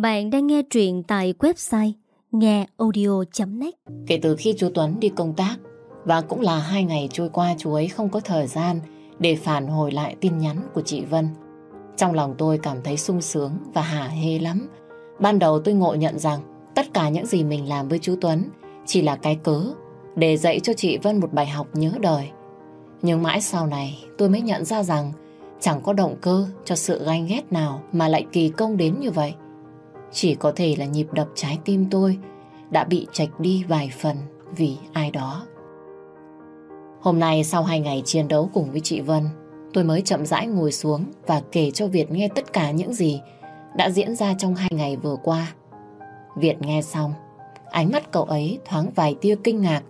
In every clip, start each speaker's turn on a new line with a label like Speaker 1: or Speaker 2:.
Speaker 1: Bạn đang nghe truyện tại website ngheaudio.net
Speaker 2: Kể từ khi chú Tuấn đi công tác, và cũng là hai ngày trôi qua chú ấy không có thời gian để phản hồi lại tin nhắn của chị Vân. Trong lòng tôi cảm thấy sung sướng và hả hê lắm. Ban đầu tôi ngộ nhận rằng tất cả những gì mình làm với chú Tuấn chỉ là cái cớ để dạy cho chị Vân một bài học nhớ đời. Nhưng mãi sau này, tôi mới nhận ra rằng chẳng có động cơ cho sự ganh ghét nào mà lại kỳ công đến như vậy. Chỉ có thể là nhịp đập trái tim tôi đã bị chạch đi vài phần vì ai đó. Hôm nay sau hai ngày chiến đấu cùng với chị Vân, tôi mới chậm rãi ngồi xuống và kể cho Việt nghe tất cả những gì đã diễn ra trong hai ngày vừa qua. Việt nghe xong, ánh mắt cậu ấy thoáng vài tia kinh ngạc,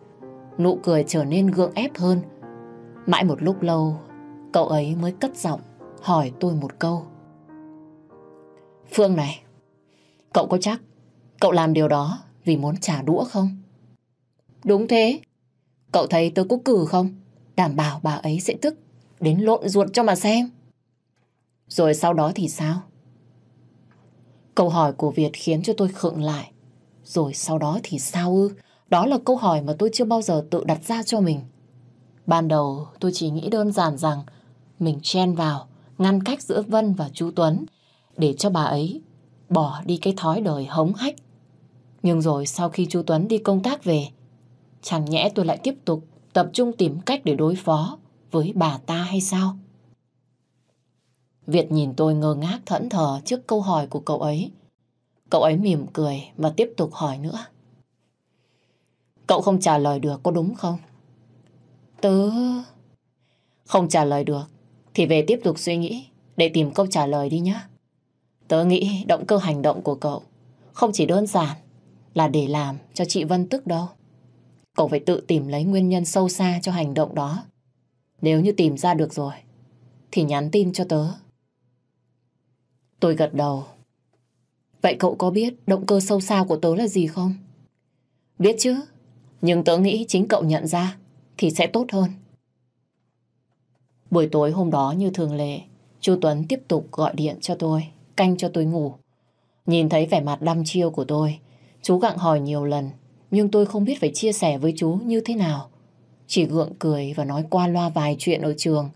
Speaker 2: nụ cười trở nên gượng ép hơn. Mãi một lúc lâu, cậu ấy mới cất giọng hỏi tôi một câu. Phương này, cậu có chắc cậu làm điều đó vì muốn trả đũa không? Đúng thế. Cậu thấy tôi có cử không? Đảm bảo bà ấy sẽ tức đến lộn ruột cho mà xem. Rồi sau đó thì sao? Câu hỏi của Việt khiến cho tôi khựng lại. Rồi sau đó thì sao ư? Đó là câu hỏi mà tôi chưa bao giờ tự đặt ra cho mình. Ban đầu tôi chỉ nghĩ đơn giản rằng mình chen vào, ngăn cách giữa Vân và chú Tuấn để cho bà ấy bỏ đi cái thói đời hống hách. Nhưng rồi sau khi chú Tuấn đi công tác về, chẳng nhẽ tôi lại tiếp tục tập trung tìm cách để đối phó với bà ta hay sao? Việt nhìn tôi ngơ ngác thẫn thờ trước câu hỏi của cậu ấy. Cậu ấy mỉm cười và tiếp tục hỏi nữa. Cậu không trả lời được có đúng không? Tớ... Không trả lời được thì về tiếp tục suy nghĩ để tìm câu trả lời đi nhé. Tớ nghĩ động cơ hành động của cậu không chỉ đơn giản là để làm cho chị Vân tức đâu. Cậu phải tự tìm lấy nguyên nhân sâu xa cho hành động đó. Nếu như tìm ra được rồi, thì nhắn tin cho tớ. Tôi gật đầu. Vậy cậu có biết động cơ sâu xa của tớ là gì không? Biết chứ, nhưng tớ nghĩ chính cậu nhận ra thì sẽ tốt hơn. Buổi tối hôm đó như thường lệ, chú Tuấn tiếp tục gọi điện cho tôi, canh cho tôi ngủ. Nhìn thấy vẻ mặt đăm chiêu của tôi, chú gặng hỏi nhiều lần, nhưng tôi không biết phải chia sẻ với chú như thế nào. Chỉ gượng cười và nói qua loa vài chuyện ở trường.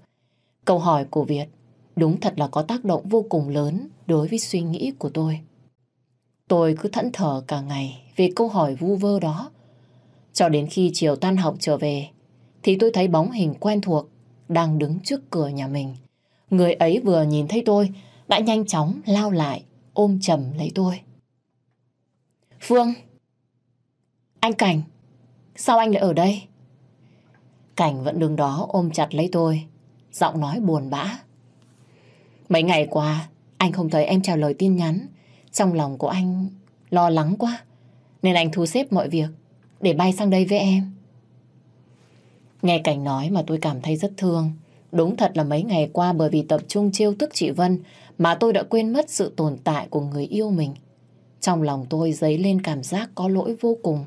Speaker 2: Câu hỏi của Việt đúng thật là có tác động vô cùng lớn đối với suy nghĩ của tôi. Tôi cứ thẫn thờ cả ngày về câu hỏi vu vơ đó. Cho đến khi chiều tan học trở về, thì tôi thấy bóng hình quen thuộc đang đứng trước cửa nhà mình. Người ấy vừa nhìn thấy tôi đã nhanh chóng lao lại ôm chầm lấy tôi. Phương! Anh Cảnh! Sao anh lại ở đây? Cảnh vẫn đứng đó ôm chặt lấy tôi, giọng nói buồn bã. Mấy ngày qua, anh không thấy em trả lời tin nhắn. Trong lòng của anh lo lắng quá, nên anh thu xếp mọi việc để bay sang đây với em. Nghe Cảnh nói mà tôi cảm thấy rất thương. Đúng thật là mấy ngày qua bởi vì tập trung chiêu tức chị Vân mà tôi đã quên mất sự tồn tại của người yêu mình. Trong lòng tôi dấy lên cảm giác có lỗi vô cùng.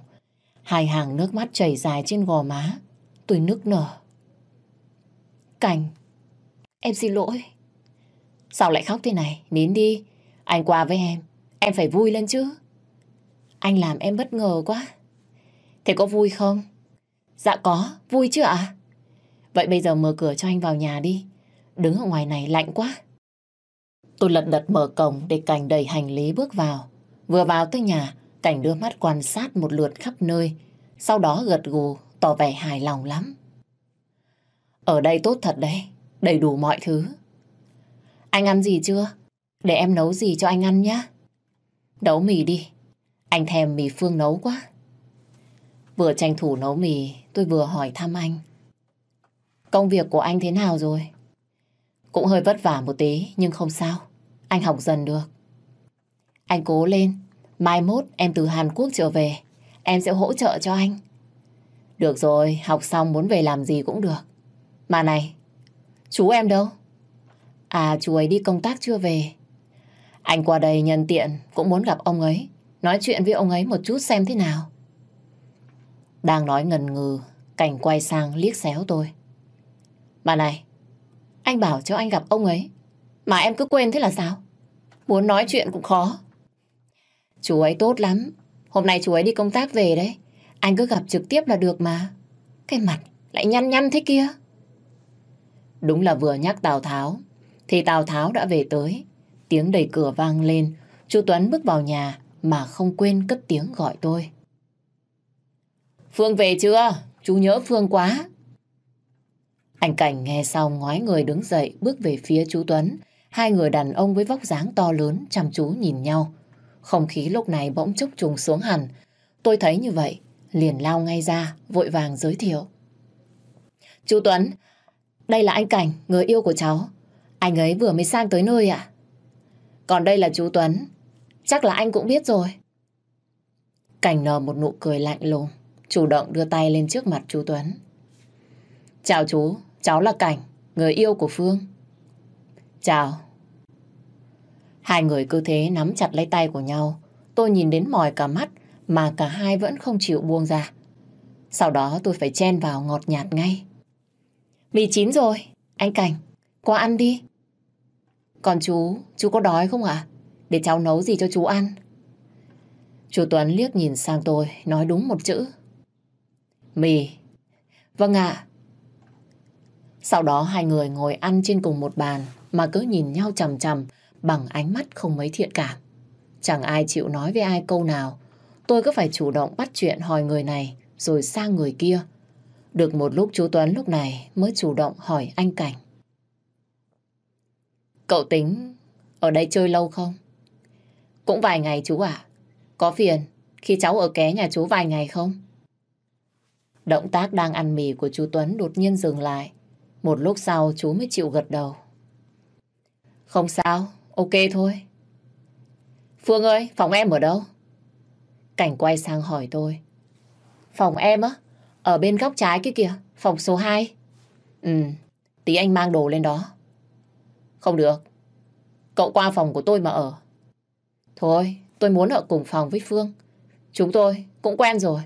Speaker 2: Hai hàng nước mắt chảy dài trên gò má. Tôi nức nở. Cảnh, em xin lỗi. Sao lại khóc thế này? Nín đi. Anh qua với em. Em phải vui lên chứ. Anh làm em bất ngờ quá. Thế có vui không? Dạ có, vui chứ ạ? Vậy bây giờ mở cửa cho anh vào nhà đi. Đứng ở ngoài này lạnh quá. Tôi lật đật mở cổng để Cảnh đầy hành lý bước vào. Vừa vào tới nhà, Cảnh đưa mắt quan sát một lượt khắp nơi. Sau đó gật gù, tỏ vẻ hài lòng lắm. Ở đây tốt thật đấy, đầy đủ mọi thứ. Anh ăn gì chưa? Để em nấu gì cho anh ăn nhé. Nấu mì đi. Anh thèm mì Phương nấu quá. Vừa tranh thủ nấu mì, tôi vừa hỏi thăm anh. Công việc của anh thế nào rồi? Cũng hơi vất vả một tí, nhưng không sao. Anh học dần được. Anh cố lên. Mai mốt em từ Hàn Quốc trở về. Em sẽ hỗ trợ cho anh. Được rồi, học xong muốn về làm gì cũng được. Mà này, chú em đâu? À, chú ấy đi công tác chưa về. Anh qua đây nhân tiện cũng muốn gặp ông ấy. Nói chuyện với ông ấy một chút xem thế nào. Đang nói ngần ngừ, Cảnh quay sang liếc xéo tôi. Mà này, anh bảo cho anh gặp ông ấy, mà em cứ quên thế là sao? Muốn nói chuyện cũng khó. Chú ấy tốt lắm. Hôm nay chú ấy đi công tác về đấy. Anh cứ gặp trực tiếp là được mà. Cái mặt lại nhăn nhăn thế kia. Đúng là vừa nhắc Tào Tháo, thì Tào Tháo đã về tới. Tiếng đẩy cửa vang lên, chú Tuấn bước vào nhà mà không quên cất tiếng gọi tôi. Phương về chưa? Chú nhớ Phương quá. Anh Cảnh nghe xong ngoái người đứng dậy bước về phía chú Tuấn. Hai người đàn ông với vóc dáng to lớn chăm chú nhìn nhau. Không khí lúc này bỗng chốc trùng xuống hẳn. Tôi thấy như vậy, liền lao ngay ra, vội vàng giới thiệu. Chú Tuấn, đây là anh Cảnh, người yêu của cháu. Anh ấy vừa mới sang tới nơi ạ. Còn đây là chú Tuấn, chắc là anh cũng biết rồi. Cảnh nở một nụ cười lạnh lùng, chủ động đưa tay lên trước mặt chú Tuấn. Chào chú, cháu là Cảnh, người yêu của Phương. Chào. Hai người cứ thế nắm chặt lấy tay của nhau. Tôi nhìn đến mỏi cả mắt mà cả hai vẫn không chịu buông ra. Sau đó tôi phải chen vào ngọt nhạt ngay. Mì chín rồi, anh Cảnh, qua ăn đi. Còn chú, chú có đói không ạ? Để cháu nấu gì cho chú ăn? Chú Tuấn liếc nhìn sang tôi, nói đúng một chữ. Mì. Vâng ạ. Sau đó hai người ngồi ăn trên cùng một bàn mà cứ nhìn nhau chầm chầm bằng ánh mắt không mấy thiện cảm. Chẳng ai chịu nói với ai câu nào. Tôi cứ phải chủ động bắt chuyện hỏi người này, rồi sang người kia. Được một lúc chú Tuấn lúc này mới chủ động hỏi anh Cảnh. Cậu tính ở đây chơi lâu không? Cũng vài ngày chú ạ. Có phiền khi cháu ở ké nhà chú vài ngày không? Động tác đang ăn mì của chú Tuấn đột nhiên dừng lại. Một lúc sau chú mới chịu gật đầu. Không sao, ok thôi. Phương ơi, phòng em ở đâu? Cảnh quay sang hỏi tôi. Phòng em á? Ở bên góc trái kia kìa, phòng số 2. Ừ, tí anh mang đồ lên đó. Không được, cậu qua phòng của tôi mà ở. Thôi, tôi muốn ở cùng phòng với Phương. Chúng tôi cũng quen rồi.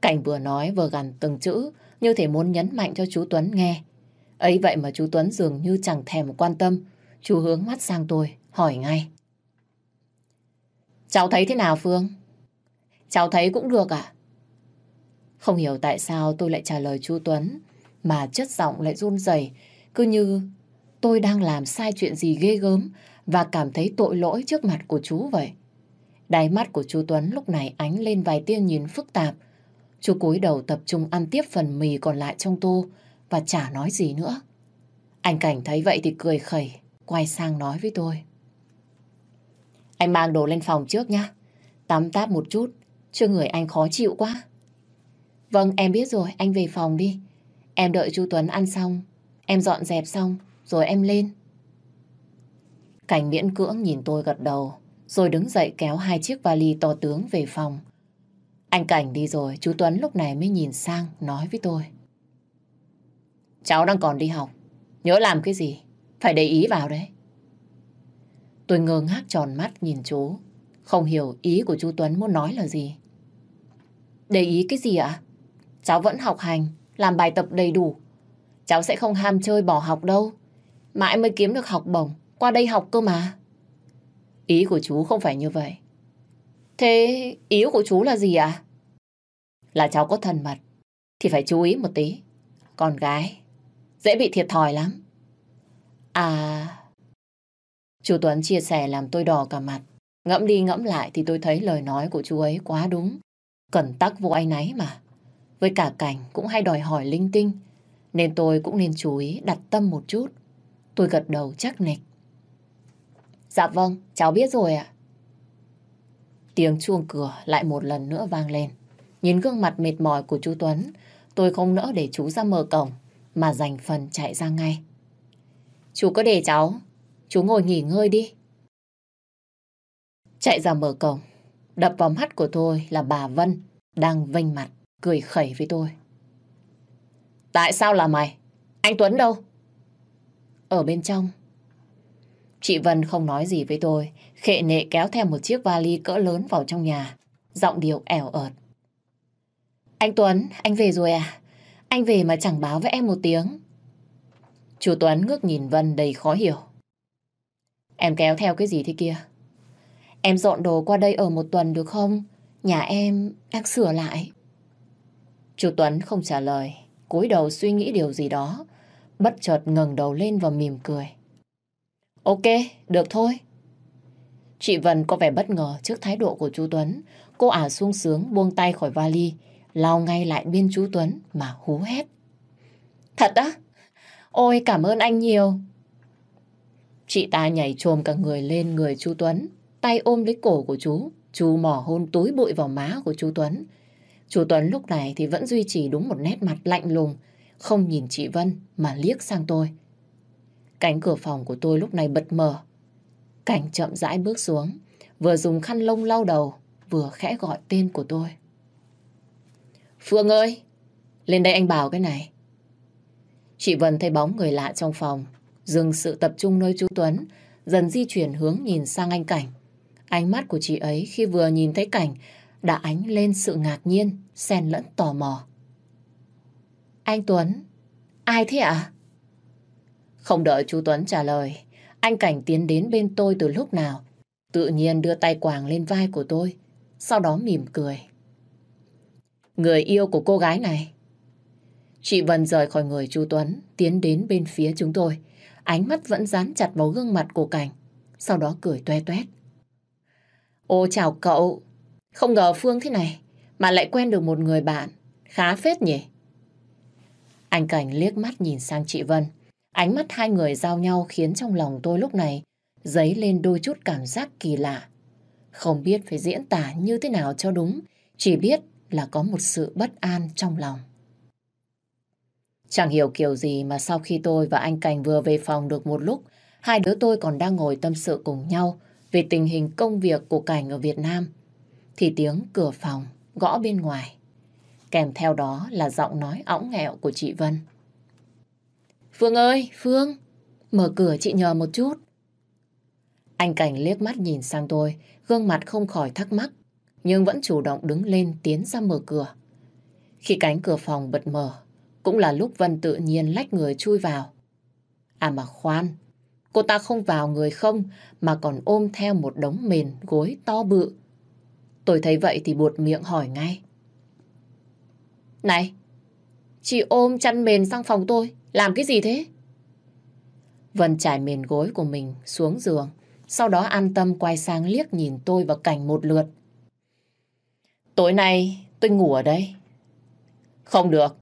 Speaker 2: Cảnh vừa nói vừa gằn từng chữ như thể muốn nhấn mạnh cho chú Tuấn nghe. Ấy vậy mà chú Tuấn dường như chẳng thèm quan tâm. Chú hướng mắt sang tôi, hỏi ngay. Cháu thấy thế nào Phương? Cháu thấy cũng được à? Không hiểu tại sao tôi lại trả lời chú Tuấn, mà chất giọng lại run rẩy, cứ như tôi đang làm sai chuyện gì ghê gớm và cảm thấy tội lỗi trước mặt của chú vậy. Đáy mắt của chú Tuấn lúc này ánh lên vài tia nhìn phức tạp. Chú cúi đầu tập trung ăn tiếp phần mì còn lại trong tô và chả nói gì nữa. Anh Cảnh thấy vậy thì cười khẩy, quay sang nói với tôi. Anh mang đồ lên phòng trước nhá. Tắm táp một chút, cho người anh khó chịu quá. Vâng, em biết rồi, anh về phòng đi. Em đợi chú Tuấn ăn xong, em dọn dẹp xong, rồi em lên. Cảnh miễn cưỡng nhìn tôi gật đầu, rồi đứng dậy kéo hai chiếc vali to tướng về phòng. Anh Cảnh đi rồi, chú Tuấn lúc này mới nhìn sang, nói với tôi. Cháu đang còn đi học, nhớ làm cái gì, phải để ý vào đấy. Tôi ngơ ngác tròn mắt nhìn chú, không hiểu ý của chú Tuấn muốn nói là gì. Để ý cái gì ạ? Cháu vẫn học hành, làm bài tập đầy đủ. Cháu sẽ không ham chơi bỏ học đâu. Mãi mới kiếm được học bổng, qua đây học cơ mà. Ý của chú không phải như vậy. Thế ý của chú là gì ạ? À? Là cháu có thần mật, thì phải chú ý một tí. Con gái, dễ bị thiệt thòi lắm. À... Chú Tuấn chia sẻ làm tôi đỏ cả mặt. Ngẫm đi ngẫm lại thì tôi thấy lời nói của chú ấy quá đúng. Cẩn tắc vô anh ấy mà. Với cả cảnh cũng hay đòi hỏi linh tinh, nên tôi cũng nên chú ý đặt tâm một chút. Tôi gật đầu chắc nịch. Dạ vâng, cháu biết rồi ạ. Tiếng chuông cửa lại một lần nữa vang lên. Nhìn gương mặt mệt mỏi của chú Tuấn, tôi không nỡ để chú ra mở cổng, mà dành phần chạy ra ngay. Chú có để cháu, chú ngồi nghỉ ngơi đi. Chạy ra mở cổng, đập vào mắt của tôi là bà Vân đang vênh mặt cười khẩy với tôi. Tại sao là mày? Anh Tuấn đâu? Ở bên trong. Chị Vân không nói gì với tôi, khệ nệ kéo theo một chiếc vali cỡ lớn vào trong nhà, giọng điệu ẻo ợt. Anh Tuấn, anh về rồi à? Anh về mà chẳng báo với em một tiếng. Chú Tuấn ngước nhìn Vân đầy khó hiểu. Em kéo theo cái gì thế kia? Em dọn đồ qua đây ở một tuần được không? Nhà em đang sửa lại. Chú Tuấn không trả lời, cúi đầu suy nghĩ điều gì đó, bất chợt ngẩng đầu lên và mỉm cười. Ok, được thôi. Chị Vân có vẻ bất ngờ trước thái độ của chú Tuấn. Cô ả sung sướng buông tay khỏi vali, lao ngay lại bên chú Tuấn mà hú hét. Thật á? Ôi cảm ơn anh nhiều. Chị ta nhảy trồm cả người lên người chú Tuấn, tay ôm lấy cổ của chú, chú mỏ hôn túi bụi vào má của chú Tuấn. Chú Tuấn lúc này thì vẫn duy trì đúng một nét mặt lạnh lùng, không nhìn chị Vân mà liếc sang tôi. Cánh cửa phòng của tôi lúc này bật mở. Cảnh chậm rãi bước xuống, vừa dùng khăn lông lau đầu, vừa khẽ gọi tên của tôi. Phương ơi, lên đây anh bảo cái này. Chị Vân thấy bóng người lạ trong phòng, dừng sự tập trung nơi chú Tuấn, dần di chuyển hướng nhìn sang anh Cảnh. Ánh mắt của chị ấy khi vừa nhìn thấy Cảnh đã ánh lên sự ngạc nhiên, xen lẫn tò mò. Anh Tuấn, ai thế ạ? Không đợi chú Tuấn trả lời, anh Cảnh tiến đến bên tôi từ lúc nào, tự nhiên đưa tay quàng lên vai của tôi, sau đó mỉm cười. Người yêu của cô gái này. Chị Vân rời khỏi người chú Tuấn, tiến đến bên phía chúng tôi, ánh mắt vẫn dán chặt vào gương mặt của Cảnh, sau đó cười toe toét. Ô chào cậu, không ngờ Phương thế này mà lại quen được một người bạn, khá phết nhỉ? Anh Cảnh liếc mắt nhìn sang chị Vân, ánh mắt hai người giao nhau khiến trong lòng tôi lúc này dấy lên đôi chút cảm giác kỳ lạ. Không biết phải diễn tả như thế nào cho đúng, chỉ biết là có một sự bất an trong lòng. Chẳng hiểu kiểu gì mà sau khi tôi và anh Cảnh vừa về phòng được một lúc, hai đứa tôi còn đang ngồi tâm sự cùng nhau về tình hình công việc của Cảnh ở Việt Nam, thì tiếng cửa phòng gõ bên ngoài. Kèm theo đó là giọng nói õng nghẹo của chị Vân. Phương ơi, Phương, mở cửa chị nhờ một chút. Anh Cảnh liếc mắt nhìn sang tôi, gương mặt không khỏi thắc mắc, nhưng vẫn chủ động đứng lên tiến ra mở cửa. Khi cánh cửa phòng bật mở, cũng là lúc Vân tự nhiên lách người chui vào. À mà khoan, cô ta không vào người không mà còn ôm theo một đống mền gối to bự. Tôi thấy vậy thì buột miệng hỏi ngay. Này, chị ôm chăn mền sang phòng tôi, làm cái gì thế? Vân trải mền gối của mình xuống giường, sau đó an tâm quay sang liếc nhìn tôi và cảnh một lượt. Tối nay tôi ngủ ở đây. Không được.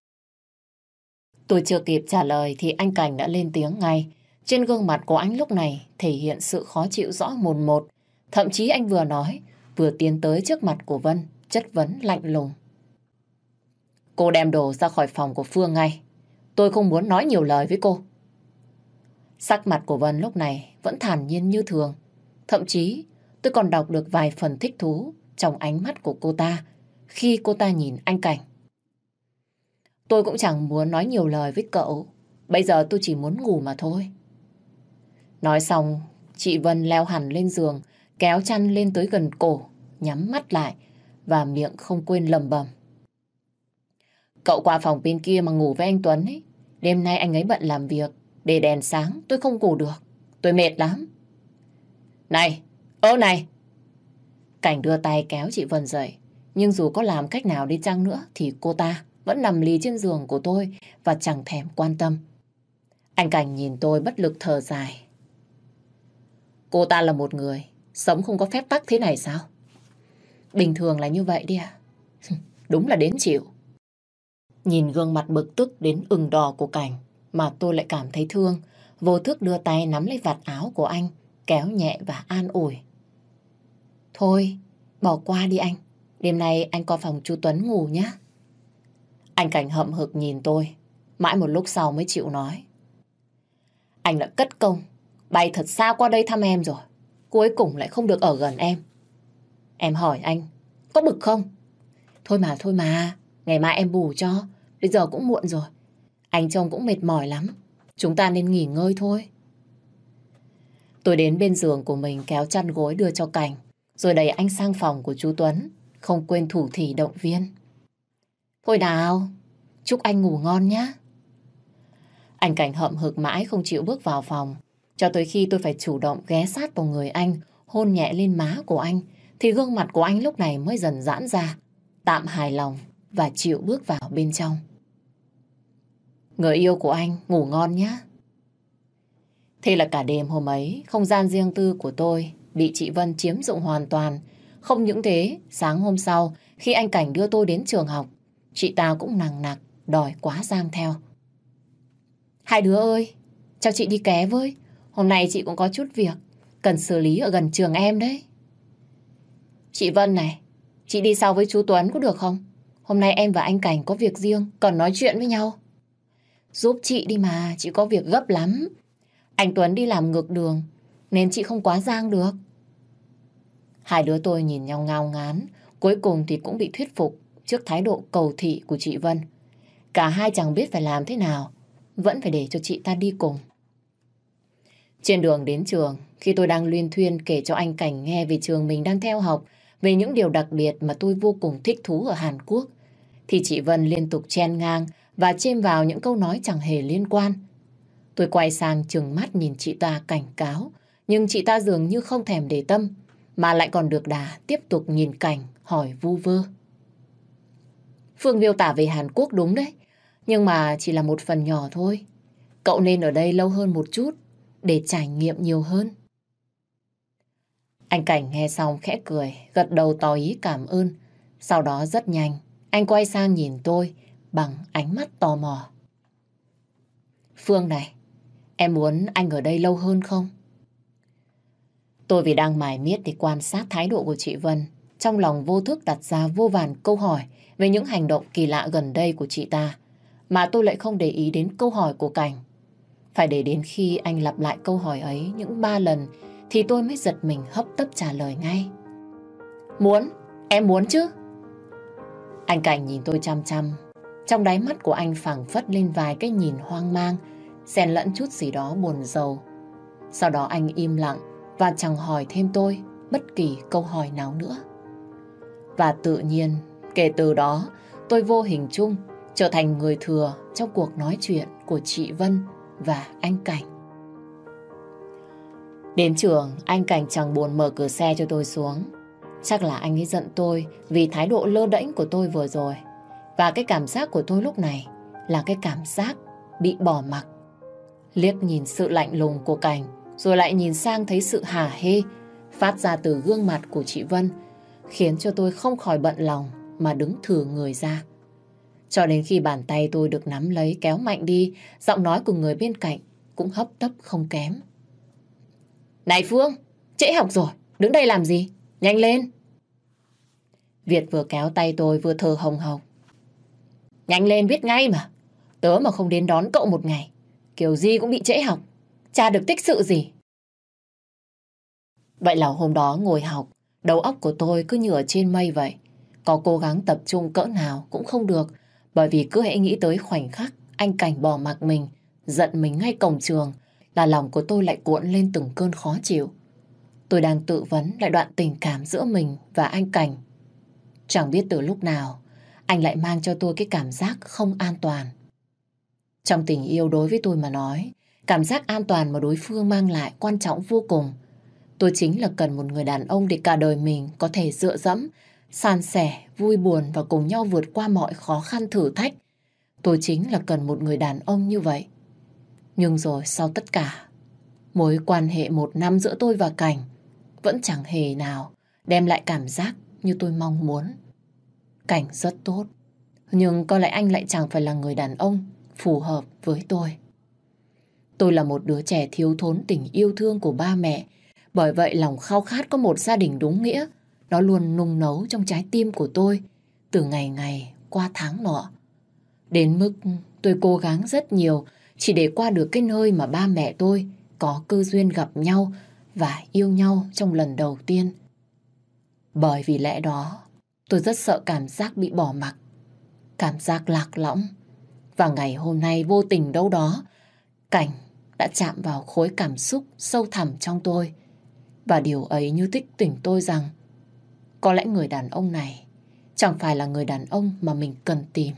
Speaker 2: Tôi chưa kịp trả lời thì anh Cảnh đã lên tiếng ngay. Trên gương mặt của anh lúc này thể hiện sự khó chịu rõ mồn một. Thậm chí anh vừa nói, vừa tiến tới trước mặt của Vân, chất vấn lạnh lùng. Cô đem đồ ra khỏi phòng của Phương ngay. Tôi không muốn nói nhiều lời với cô. Sắc mặt của Vân lúc này vẫn thản nhiên như thường. Thậm chí tôi còn đọc được vài phần thích thú trong ánh mắt của cô ta khi cô ta nhìn anh Cảnh. Tôi cũng chẳng muốn nói nhiều lời với cậu. Bây giờ tôi chỉ muốn ngủ mà thôi. Nói xong, chị Vân leo hẳn lên giường, kéo chăn lên tới gần cổ, nhắm mắt lại và miệng không quên lầm bầm. Cậu qua phòng bên kia mà ngủ với anh Tuấn ấy. Đêm nay anh ấy bận làm việc, để đèn sáng tôi không ngủ được. Tôi mệt lắm. Này, ơ này! Cảnh đưa tay kéo chị Vân dậy. Nhưng dù có làm cách nào đi chăng nữa thì cô ta vẫn nằm lì trên giường của tôi và chẳng thèm quan tâm. Anh Cảnh nhìn tôi bất lực thở dài. Cô ta là một người sống không có phép tắc thế này sao? Bình thường là như vậy đi à? Đúng là đến chịu. Nhìn gương mặt bực tức đến ửng đỏ của Cảnh mà tôi lại cảm thấy thương. Vô thức đưa tay nắm lấy vạt áo của anh, kéo nhẹ và an ủi. Thôi, bỏ qua đi anh. Đêm nay anh qua phòng chú Tuấn ngủ nhé. Anh Cảnh hậm hực nhìn tôi, mãi một lúc sau mới chịu nói. Anh đã cất công, bay thật xa qua đây thăm em rồi. Cuối cùng lại không được ở gần em. Em hỏi anh, có bực không? Thôi mà, thôi mà, ngày mai em bù cho. Bây giờ cũng muộn rồi. Anh chồng cũng mệt mỏi lắm. Chúng ta nên nghỉ ngơi thôi. Tôi đến bên giường của mình kéo chăn gối đưa cho Cảnh, rồi đẩy anh sang phòng của chú Tuấn, không quên thủ thỉ động viên. Thôi nào, chúc anh ngủ ngon nhé. Anh Cảnh hậm hực mãi không chịu bước vào phòng, cho tới khi tôi phải chủ động ghé sát vào người anh, hôn nhẹ lên má của anh, thì gương mặt của anh lúc này mới dần giãn ra, tạm hài lòng và chịu bước vào bên trong. Người yêu của anh ngủ ngon nhé. Thế là cả đêm hôm ấy, không gian riêng tư của tôi bị chị Vân chiếm dụng hoàn toàn. Không những thế, sáng hôm sau, khi anh Cảnh đưa tôi đến trường học, chị ta cũng nằng nặc, đòi quá giang theo. Hai đứa ơi, cho chị đi ké với. Hôm nay chị cũng có chút việc, cần xử lý ở gần trường em đấy. Chị Vân này, chị đi sau với chú Tuấn có được không? Hôm nay em và anh Cảnh có việc riêng, cần nói chuyện với nhau. Giúp chị đi mà, chị có việc gấp lắm. Anh Tuấn đi làm ngược đường, nên chị không quá giang được. Hai đứa tôi nhìn nhau ngao ngán, cuối cùng thì cũng bị thuyết phục trước thái độ cầu thị của chị Vân. Cả hai chẳng biết phải làm thế nào, vẫn phải để cho chị ta đi cùng. Trên đường đến trường, khi tôi đang luyên thuyên kể cho anh Cảnh nghe về trường mình đang theo học, về những điều đặc biệt mà tôi vô cùng thích thú ở Hàn Quốc, thì chị Vân liên tục chen ngang và chêm vào những câu nói chẳng hề liên quan. Tôi quay sang trừng mắt nhìn chị ta cảnh cáo, nhưng chị ta dường như không thèm để tâm, mà lại còn được đà tiếp tục nhìn cảnh, hỏi vu vơ. Phương miêu tả về Hàn Quốc đúng đấy, nhưng mà chỉ là một phần nhỏ thôi. Cậu nên ở đây lâu hơn một chút, để trải nghiệm nhiều hơn. Anh Cảnh nghe xong khẽ cười, gật đầu tỏ ý cảm ơn. Sau đó rất nhanh, anh quay sang nhìn tôi bằng ánh mắt tò mò. Phương này, em muốn anh ở đây lâu hơn không? Tôi vì đang mải miết thì quan sát thái độ của chị Vân, trong lòng vô thức đặt ra vô vàn câu hỏi về những hành động kỳ lạ gần đây của chị ta, mà tôi lại không để ý đến câu hỏi của Cảnh. Phải để đến khi anh lặp lại câu hỏi ấy những ba lần thì tôi mới giật mình hấp tấp trả lời ngay. Muốn, em muốn chứ? Anh Cảnh nhìn tôi chăm chăm. Trong đáy mắt của anh phẳng phất lên vài cái nhìn hoang mang, xen lẫn chút gì đó buồn rầu. Sau đó anh im lặng và chẳng hỏi thêm tôi bất kỳ câu hỏi nào nữa. Và tự nhiên, kể từ đó, tôi vô hình chung trở thành người thừa trong cuộc nói chuyện của chị Vân và anh Cảnh. Đến trường, anh Cảnh chẳng buồn mở cửa xe cho tôi xuống. Chắc là anh ấy giận tôi vì thái độ lơ đễnh của tôi vừa rồi. Và cái cảm giác của tôi lúc này là cái cảm giác bị bỏ mặc. Liếc nhìn sự lạnh lùng của Cảnh, rồi lại nhìn sang thấy sự hả hê phát ra từ gương mặt của chị Vân, khiến cho tôi không khỏi bận lòng mà đứng thử người ra. Cho đến khi bàn tay tôi được nắm lấy kéo mạnh đi, giọng nói của người bên cạnh cũng hấp tấp không kém. Này Phương, trễ học rồi, đứng đây làm gì? Nhanh lên! Việt vừa kéo tay tôi vừa thở hồng hồng. Nhanh lên biết ngay mà. Tớ mà không đến đón cậu một ngày, kiểu gì cũng bị trễ học. Cha được tích sự gì. Vậy là hôm đó ngồi học, đầu óc của tôi cứ như ở trên mây vậy. Có cố gắng tập trung cỡ nào cũng không được, bởi vì cứ hãy nghĩ tới khoảnh khắc anh Cảnh bỏ mặc mình, giận mình ngay cổng trường, là lòng của tôi lại cuộn lên từng cơn khó chịu. Tôi đang tự vấn lại đoạn tình cảm giữa mình và anh Cảnh. Chẳng biết từ lúc nào, anh lại mang cho tôi cái cảm giác không an toàn. Trong tình yêu đối với tôi mà nói, cảm giác an toàn mà đối phương mang lại quan trọng vô cùng. Tôi chính là cần một người đàn ông để cả đời mình có thể dựa dẫm, san sẻ, vui buồn và cùng nhau vượt qua mọi khó khăn thử thách. Tôi chính là cần một người đàn ông như vậy. Nhưng rồi sau tất cả, mối quan hệ một năm giữa tôi và Cảnh vẫn chẳng hề nào đem lại cảm giác như tôi mong muốn. Cảnh rất tốt, nhưng có lẽ anh lại chẳng phải là người đàn ông phù hợp với tôi. Tôi là một đứa trẻ thiếu thốn tình yêu thương của ba mẹ, bởi vậy lòng khao khát có một gia đình đúng nghĩa, nó luôn nung nấu trong trái tim của tôi từ ngày ngày qua tháng nọ. Đến mức tôi cố gắng rất nhiều chỉ để qua được cái nơi mà ba mẹ tôi có cơ duyên gặp nhau và yêu nhau trong lần đầu tiên. Bởi vì lẽ đó, tôi rất sợ cảm giác bị bỏ mặc, cảm giác lạc lõng. Và ngày hôm nay vô tình đâu đó, cảnh đã chạm vào khối cảm xúc sâu thẳm trong tôi. Và điều ấy như thích tỉnh tôi rằng có lẽ người đàn ông này chẳng phải là người đàn ông mà mình cần tìm.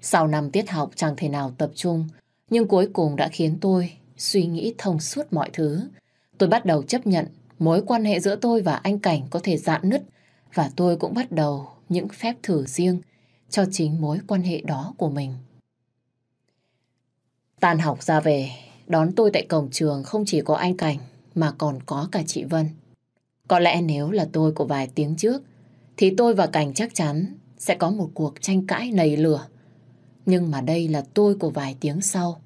Speaker 2: Sau năm tiết học chẳng thể nào tập trung, nhưng cuối cùng đã khiến tôi suy nghĩ thông suốt mọi thứ. Tôi bắt đầu chấp nhận mối quan hệ giữa tôi và anh Cảnh có thể dạn nứt và tôi cũng bắt đầu những phép thử riêng cho chính mối quan hệ đó của mình. Tan học ra về, đón tôi tại cổng trường không chỉ có anh Cảnh mà còn có cả chị Vân. Có lẽ nếu là tôi của vài tiếng trước thì tôi và Cảnh chắc chắn sẽ có một cuộc tranh cãi nầy lửa. Nhưng mà đây là tôi của vài tiếng sau.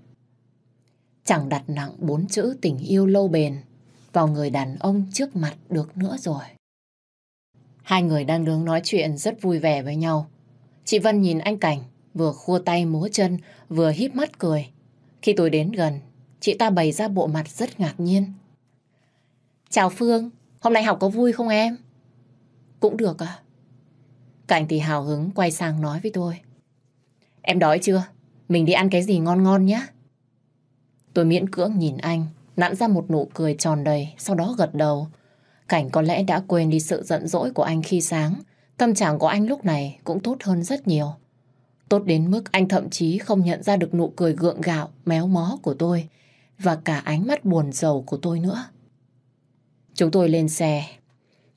Speaker 2: Chẳng đặt nặng bốn chữ tình yêu lâu bền vào người đàn ông trước mặt được nữa rồi. Hai người đang đứng nói chuyện rất vui vẻ với nhau. Chị Vân nhìn anh Cảnh, vừa khua tay múa chân, vừa híp mắt cười. Khi tôi đến gần, chị ta bày ra bộ mặt rất ngạc nhiên. Chào Phương, hôm nay học có vui không em? Cũng được à? Cảnh thì hào hứng quay sang nói với tôi. Em đói chưa? Mình đi ăn cái gì ngon ngon nhé. Tôi miễn cưỡng nhìn anh, nặn ra một nụ cười tròn đầy, sau đó gật đầu. Cảnh có lẽ đã quên đi sự giận dỗi của anh khi sáng. Tâm trạng của anh lúc này cũng tốt hơn rất nhiều. Tốt đến mức anh thậm chí không nhận ra được nụ cười gượng gạo, méo mó của tôi và cả ánh mắt buồn rầu của tôi nữa. Chúng tôi lên xe.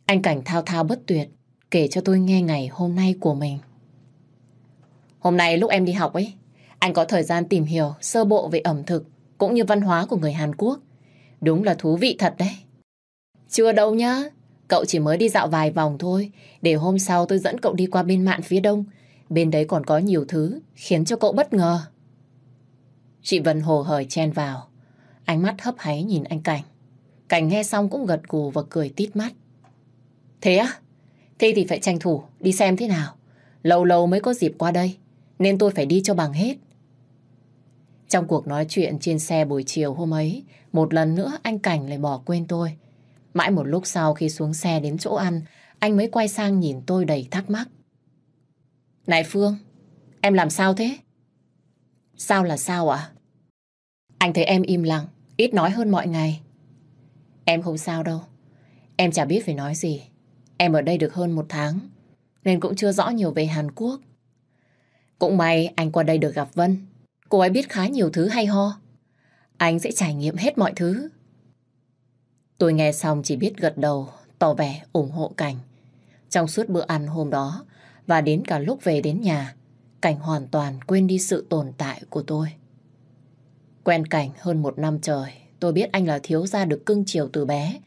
Speaker 2: Anh Cảnh thao thao bất tuyệt kể cho tôi nghe ngày hôm nay của mình. Hôm nay lúc em đi học ấy, anh có thời gian tìm hiểu sơ bộ về ẩm thực cũng như văn hóa của người Hàn Quốc. Đúng là thú vị thật đấy. Chưa đâu nhá, cậu chỉ mới đi dạo vài vòng thôi, để hôm sau tôi dẫn cậu đi qua bên mạn phía đông. Bên đấy còn có nhiều thứ khiến cho cậu bất ngờ. Chị Vân hồ hởi chen vào, ánh mắt hấp háy nhìn anh Cảnh. Cảnh nghe xong cũng gật gù và cười tít mắt. Thế á? Thế thì phải tranh thủ, đi xem thế nào. Lâu lâu mới có dịp qua đây, nên tôi phải đi cho bằng hết. Trong cuộc nói chuyện trên xe buổi chiều hôm ấy, một lần nữa anh Cảnh lại bỏ quên tôi. Mãi một lúc sau khi xuống xe đến chỗ ăn, anh mới quay sang nhìn tôi đầy thắc mắc. Này Phương, em làm sao thế? Sao là sao ạ? Anh thấy em im lặng, ít nói hơn mọi ngày. Em không sao đâu. Em chả biết phải nói gì. Em ở đây được hơn một tháng, nên cũng chưa rõ nhiều về Hàn Quốc. Cũng may anh qua đây được gặp Vân. Cô ấy biết khá nhiều thứ hay ho. Anh sẽ trải nghiệm hết mọi thứ. Tôi nghe xong chỉ biết gật đầu, tỏ vẻ ủng hộ Cảnh. Trong suốt bữa ăn hôm đó và đến cả lúc về đến nhà, Cảnh hoàn toàn quên đi sự tồn tại của tôi. Quen Cảnh hơn một năm trời, tôi biết anh là thiếu gia được cưng chiều từ bé.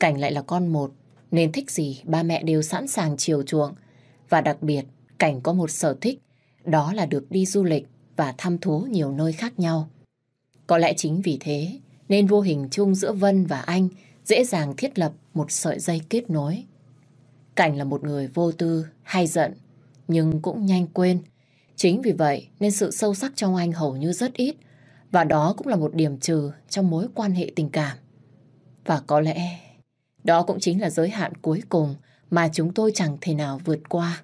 Speaker 2: Cảnh lại là con một, nên thích gì ba mẹ đều sẵn sàng chiều chuộng. Và đặc biệt, Cảnh có một sở thích, đó là được đi du lịch và thăm thú nhiều nơi khác nhau. Có lẽ chính vì thế nên vô hình chung giữa Vân và anh dễ dàng thiết lập một sợi dây kết nối. Cảnh là một người vô tư, hay giận, nhưng cũng nhanh quên. Chính vì vậy nên sự sâu sắc trong anh hầu như rất ít và đó cũng là một điểm trừ trong mối quan hệ tình cảm. Và có lẽ đó cũng chính là giới hạn cuối cùng mà chúng tôi chẳng thể nào vượt qua.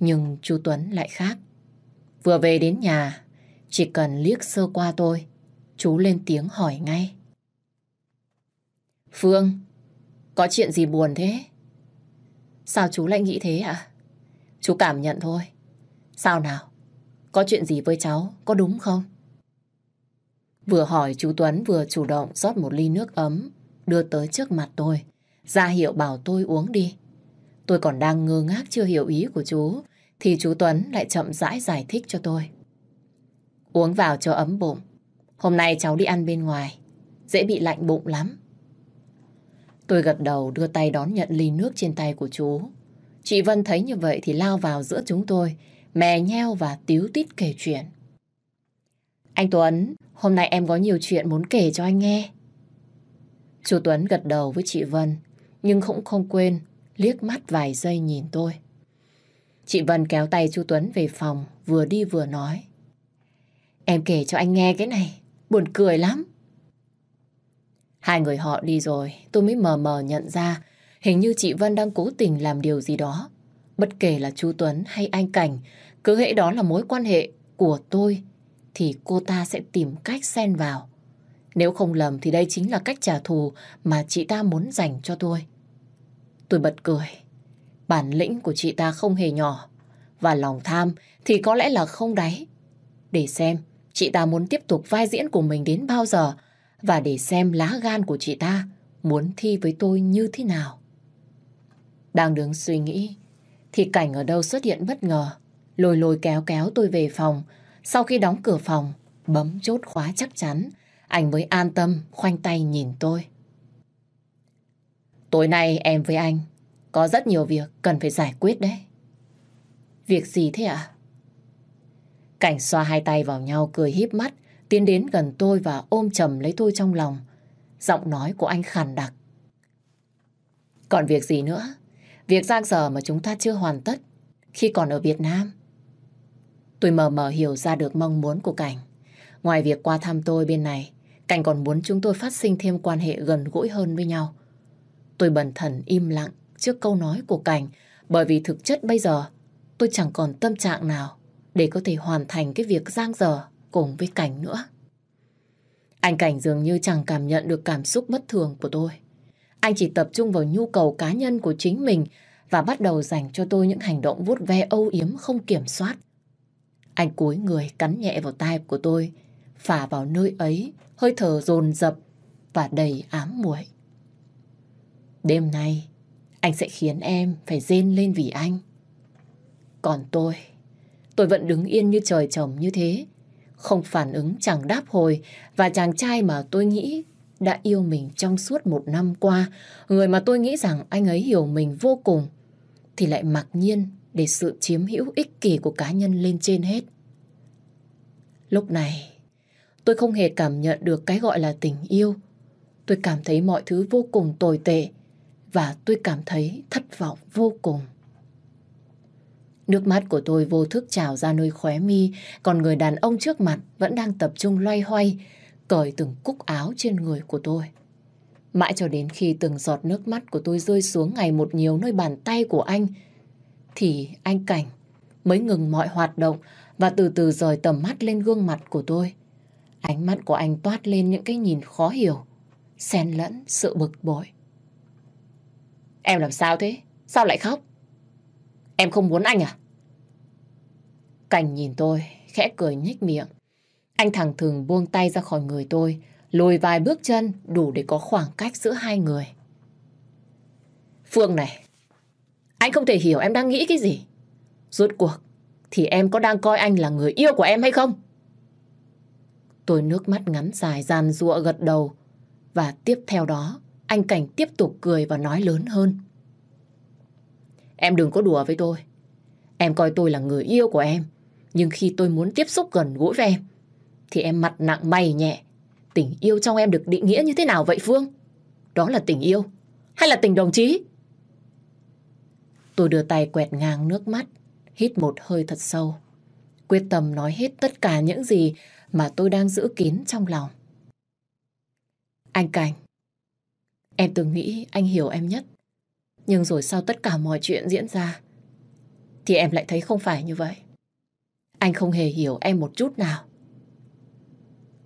Speaker 2: Nhưng chú Tuấn lại khác. Vừa về đến nhà, chỉ cần liếc sơ qua tôi, chú lên tiếng hỏi ngay. Phương, có chuyện gì buồn thế? Sao chú lại nghĩ thế ạ? Chú cảm nhận thôi. Sao nào? Có chuyện gì với cháu, có đúng không? Vừa hỏi chú Tuấn vừa chủ động rót một ly nước ấm, đưa tới trước mặt tôi, ra hiệu bảo tôi uống đi. Tôi còn đang ngơ ngác chưa hiểu ý của chú, thì chú Tuấn lại chậm rãi giải thích cho tôi. Uống vào cho ấm bụng. Hôm nay cháu đi ăn bên ngoài, dễ bị lạnh bụng lắm. Tôi gật đầu đưa tay đón nhận ly nước trên tay của chú. Chị Vân thấy như vậy thì lao vào giữa chúng tôi, mè nheo và tíu tít kể chuyện. Anh Tuấn, hôm nay em có nhiều chuyện muốn kể cho anh nghe. Chú Tuấn gật đầu với chị Vân, nhưng cũng không quên liếc mắt vài giây nhìn tôi. Chị Vân kéo tay chú Tuấn về phòng, vừa đi vừa nói. Em kể cho anh nghe cái này, buồn cười lắm. Hai người họ đi rồi, tôi mới mờ mờ nhận ra hình như chị Vân đang cố tình làm điều gì đó. Bất kể là chú Tuấn hay anh Cảnh, cứ hệ đó là mối quan hệ của tôi, thì cô ta sẽ tìm cách xen vào. Nếu không lầm thì đây chính là cách trả thù mà chị ta muốn dành cho tôi. Tôi bật cười. Bản lĩnh của chị ta không hề nhỏ. Và lòng tham thì có lẽ là không đáy. Để xem chị ta muốn tiếp tục vai diễn của mình đến bao giờ và để xem lá gan của chị ta muốn thi với tôi như thế nào. Đang đứng suy nghĩ, thì cảnh ở đâu xuất hiện bất ngờ, lôi lôi kéo kéo tôi về phòng. Sau khi đóng cửa phòng, bấm chốt khóa chắc chắn, anh mới an tâm khoanh tay nhìn tôi. Tối nay em với anh có rất nhiều việc cần phải giải quyết đấy. Việc gì thế ạ? Cảnh xoa hai tay vào nhau cười híp mắt, tiến đến gần tôi và ôm chầm lấy tôi trong lòng. Giọng nói của anh khàn đặc. Còn việc gì nữa? Việc giang dở mà chúng ta chưa hoàn tất khi còn ở Việt Nam. Tôi mờ mờ hiểu ra được mong muốn của Cảnh. Ngoài việc qua thăm tôi bên này, Cảnh còn muốn chúng tôi phát sinh thêm quan hệ gần gũi hơn với nhau. Tôi bần thần im lặng trước câu nói của Cảnh bởi vì thực chất bây giờ tôi chẳng còn tâm trạng nào để có thể hoàn thành cái việc giang dở cùng với Cảnh nữa. Anh Cảnh dường như chẳng cảm nhận được cảm xúc bất thường của tôi. Anh chỉ tập trung vào nhu cầu cá nhân của chính mình và bắt đầu dành cho tôi những hành động vuốt ve âu yếm không kiểm soát. Anh cúi người cắn nhẹ vào tai của tôi, phả vào nơi ấy, hơi thở dồn dập và đầy ám muội. Đêm nay, anh sẽ khiến em phải rên lên vì anh. Còn tôi, tôi vẫn đứng yên như trời trồng như thế, không phản ứng chẳng đáp hồi và chàng trai mà tôi nghĩ đã yêu mình trong suốt một năm qua, người mà tôi nghĩ rằng anh ấy hiểu mình vô cùng, thì lại mặc nhiên để sự chiếm hữu ích kỷ của cá nhân lên trên hết. Lúc này, tôi không hề cảm nhận được cái gọi là tình yêu. Tôi cảm thấy mọi thứ vô cùng tồi tệ và tôi cảm thấy thất vọng vô cùng. Nước mắt của tôi vô thức trào ra nơi khóe mi, còn người đàn ông trước mặt vẫn đang tập trung loay hoay, cởi từng cúc áo trên người của tôi. Mãi cho đến khi từng giọt nước mắt của tôi rơi xuống ngày một nhiều nơi bàn tay của anh, thì anh Cảnh mới ngừng mọi hoạt động và từ từ rời tầm mắt lên gương mặt của tôi. Ánh mắt của anh toát lên những cái nhìn khó hiểu, xen lẫn sự bực bội. Em làm sao thế? Sao lại khóc? Em không muốn anh à? Cảnh nhìn tôi, khẽ cười nhếch miệng. Anh thẳng thường buông tay ra khỏi người tôi, lùi vài bước chân đủ để có khoảng cách giữa hai người. Phương này, anh không thể hiểu em đang nghĩ cái gì. Rốt cuộc, thì em có đang coi anh là người yêu của em hay không? Tôi nước mắt ngắn dài gian rụa gật đầu. Và tiếp theo đó, anh Cảnh tiếp tục cười và nói lớn hơn. Em đừng có đùa với tôi. Em coi tôi là người yêu của em. Nhưng khi tôi muốn tiếp xúc gần gũi với em, thì em mặt nặng mày nhẹ. Tình yêu trong em được định nghĩa như thế nào vậy Phương? Đó là tình yêu hay là tình đồng chí? Tôi đưa tay quẹt ngang nước mắt, hít một hơi thật sâu. Quyết tâm nói hết tất cả những gì mà tôi đang giữ kín trong lòng. Anh Cảnh, em từng nghĩ anh hiểu em nhất. Nhưng rồi sau tất cả mọi chuyện diễn ra, thì em lại thấy không phải như vậy. Anh không hề hiểu em một chút nào.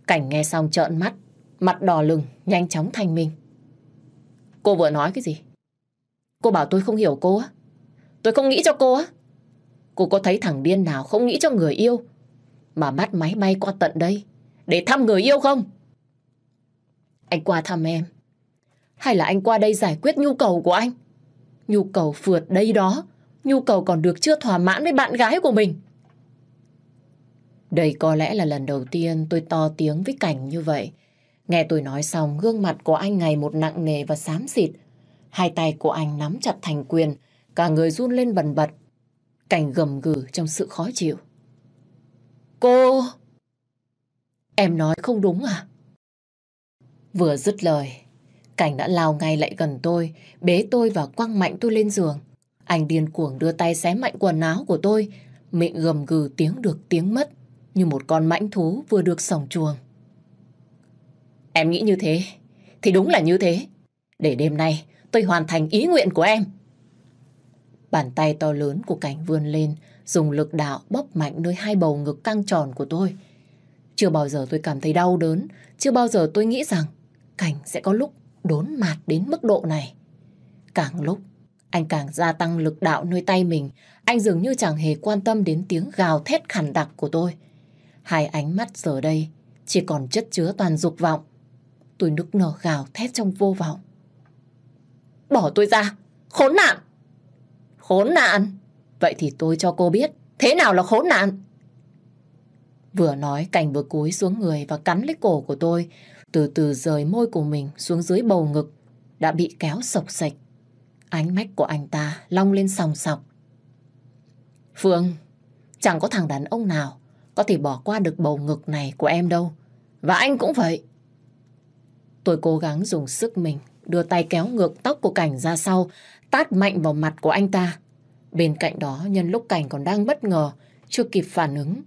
Speaker 2: Cảnh nghe xong trợn mắt, mặt đỏ lừng, nhanh chóng thanh minh. Cô vừa nói cái gì? Cô bảo tôi không hiểu cô á? Tôi không nghĩ cho cô á? Cô có thấy thằng điên nào không nghĩ cho người yêu mà bắt máy bay qua tận đây để thăm người yêu không? Anh qua thăm em hay là anh qua đây giải quyết nhu cầu của anh? Nhu cầu phượt đây đó, nhu cầu còn được chưa thỏa mãn với bạn gái của mình. Đây có lẽ là lần đầu tiên tôi to tiếng với Cảnh như vậy. Nghe tôi nói xong, gương mặt của anh ngày một nặng nề và xám xịt. Hai tay của anh nắm chặt thành quyền, cả người run lên bần bật. Cảnh gầm gừ trong sự khó chịu. Cô... Em nói không đúng à? Vừa dứt lời, Cảnh đã lao ngay lại gần tôi, bế tôi và quăng mạnh tôi lên giường. Anh điên cuồng đưa tay xé mạnh quần áo của tôi, miệng gầm gừ tiếng được tiếng mất như một con mãnh thú vừa được sòng chuồng. Em nghĩ như thế, thì đúng là như thế. Để đêm nay tôi hoàn thành ý nguyện của em. Bàn tay to lớn của cảnh vươn lên, dùng lực đạo bóp mạnh nơi hai bầu ngực căng tròn của tôi. Chưa bao giờ tôi cảm thấy đau đớn, chưa bao giờ tôi nghĩ rằng cảnh sẽ có lúc đốn mạt đến mức độ này. Càng lúc, anh càng gia tăng lực đạo nơi tay mình, anh dường như chẳng hề quan tâm đến tiếng gào thét khản đặc của tôi. Hai ánh mắt giờ đây chỉ còn chất chứa toàn dục vọng. Tôi nức nở gào thét trong vô vọng. Bỏ tôi ra! Khốn nạn! Khốn nạn! Vậy thì tôi cho cô biết thế nào là khốn nạn. Vừa nói Cảnh vừa cúi xuống người và cắn lấy cổ của tôi, từ từ rời môi của mình xuống dưới bầu ngực, đã bị kéo sộc sạch. Ánh mắt của anh ta long lên sòng sọc. Phương, chẳng có thằng đàn ông nào có thể bỏ qua được bầu ngực này của em đâu. Và anh cũng vậy. Tôi cố gắng dùng sức mình đưa tay kéo ngược tóc của Cảnh ra sau, tát mạnh vào mặt của anh ta. Bên cạnh đó, nhân lúc Cảnh còn đang bất ngờ, chưa kịp phản ứng.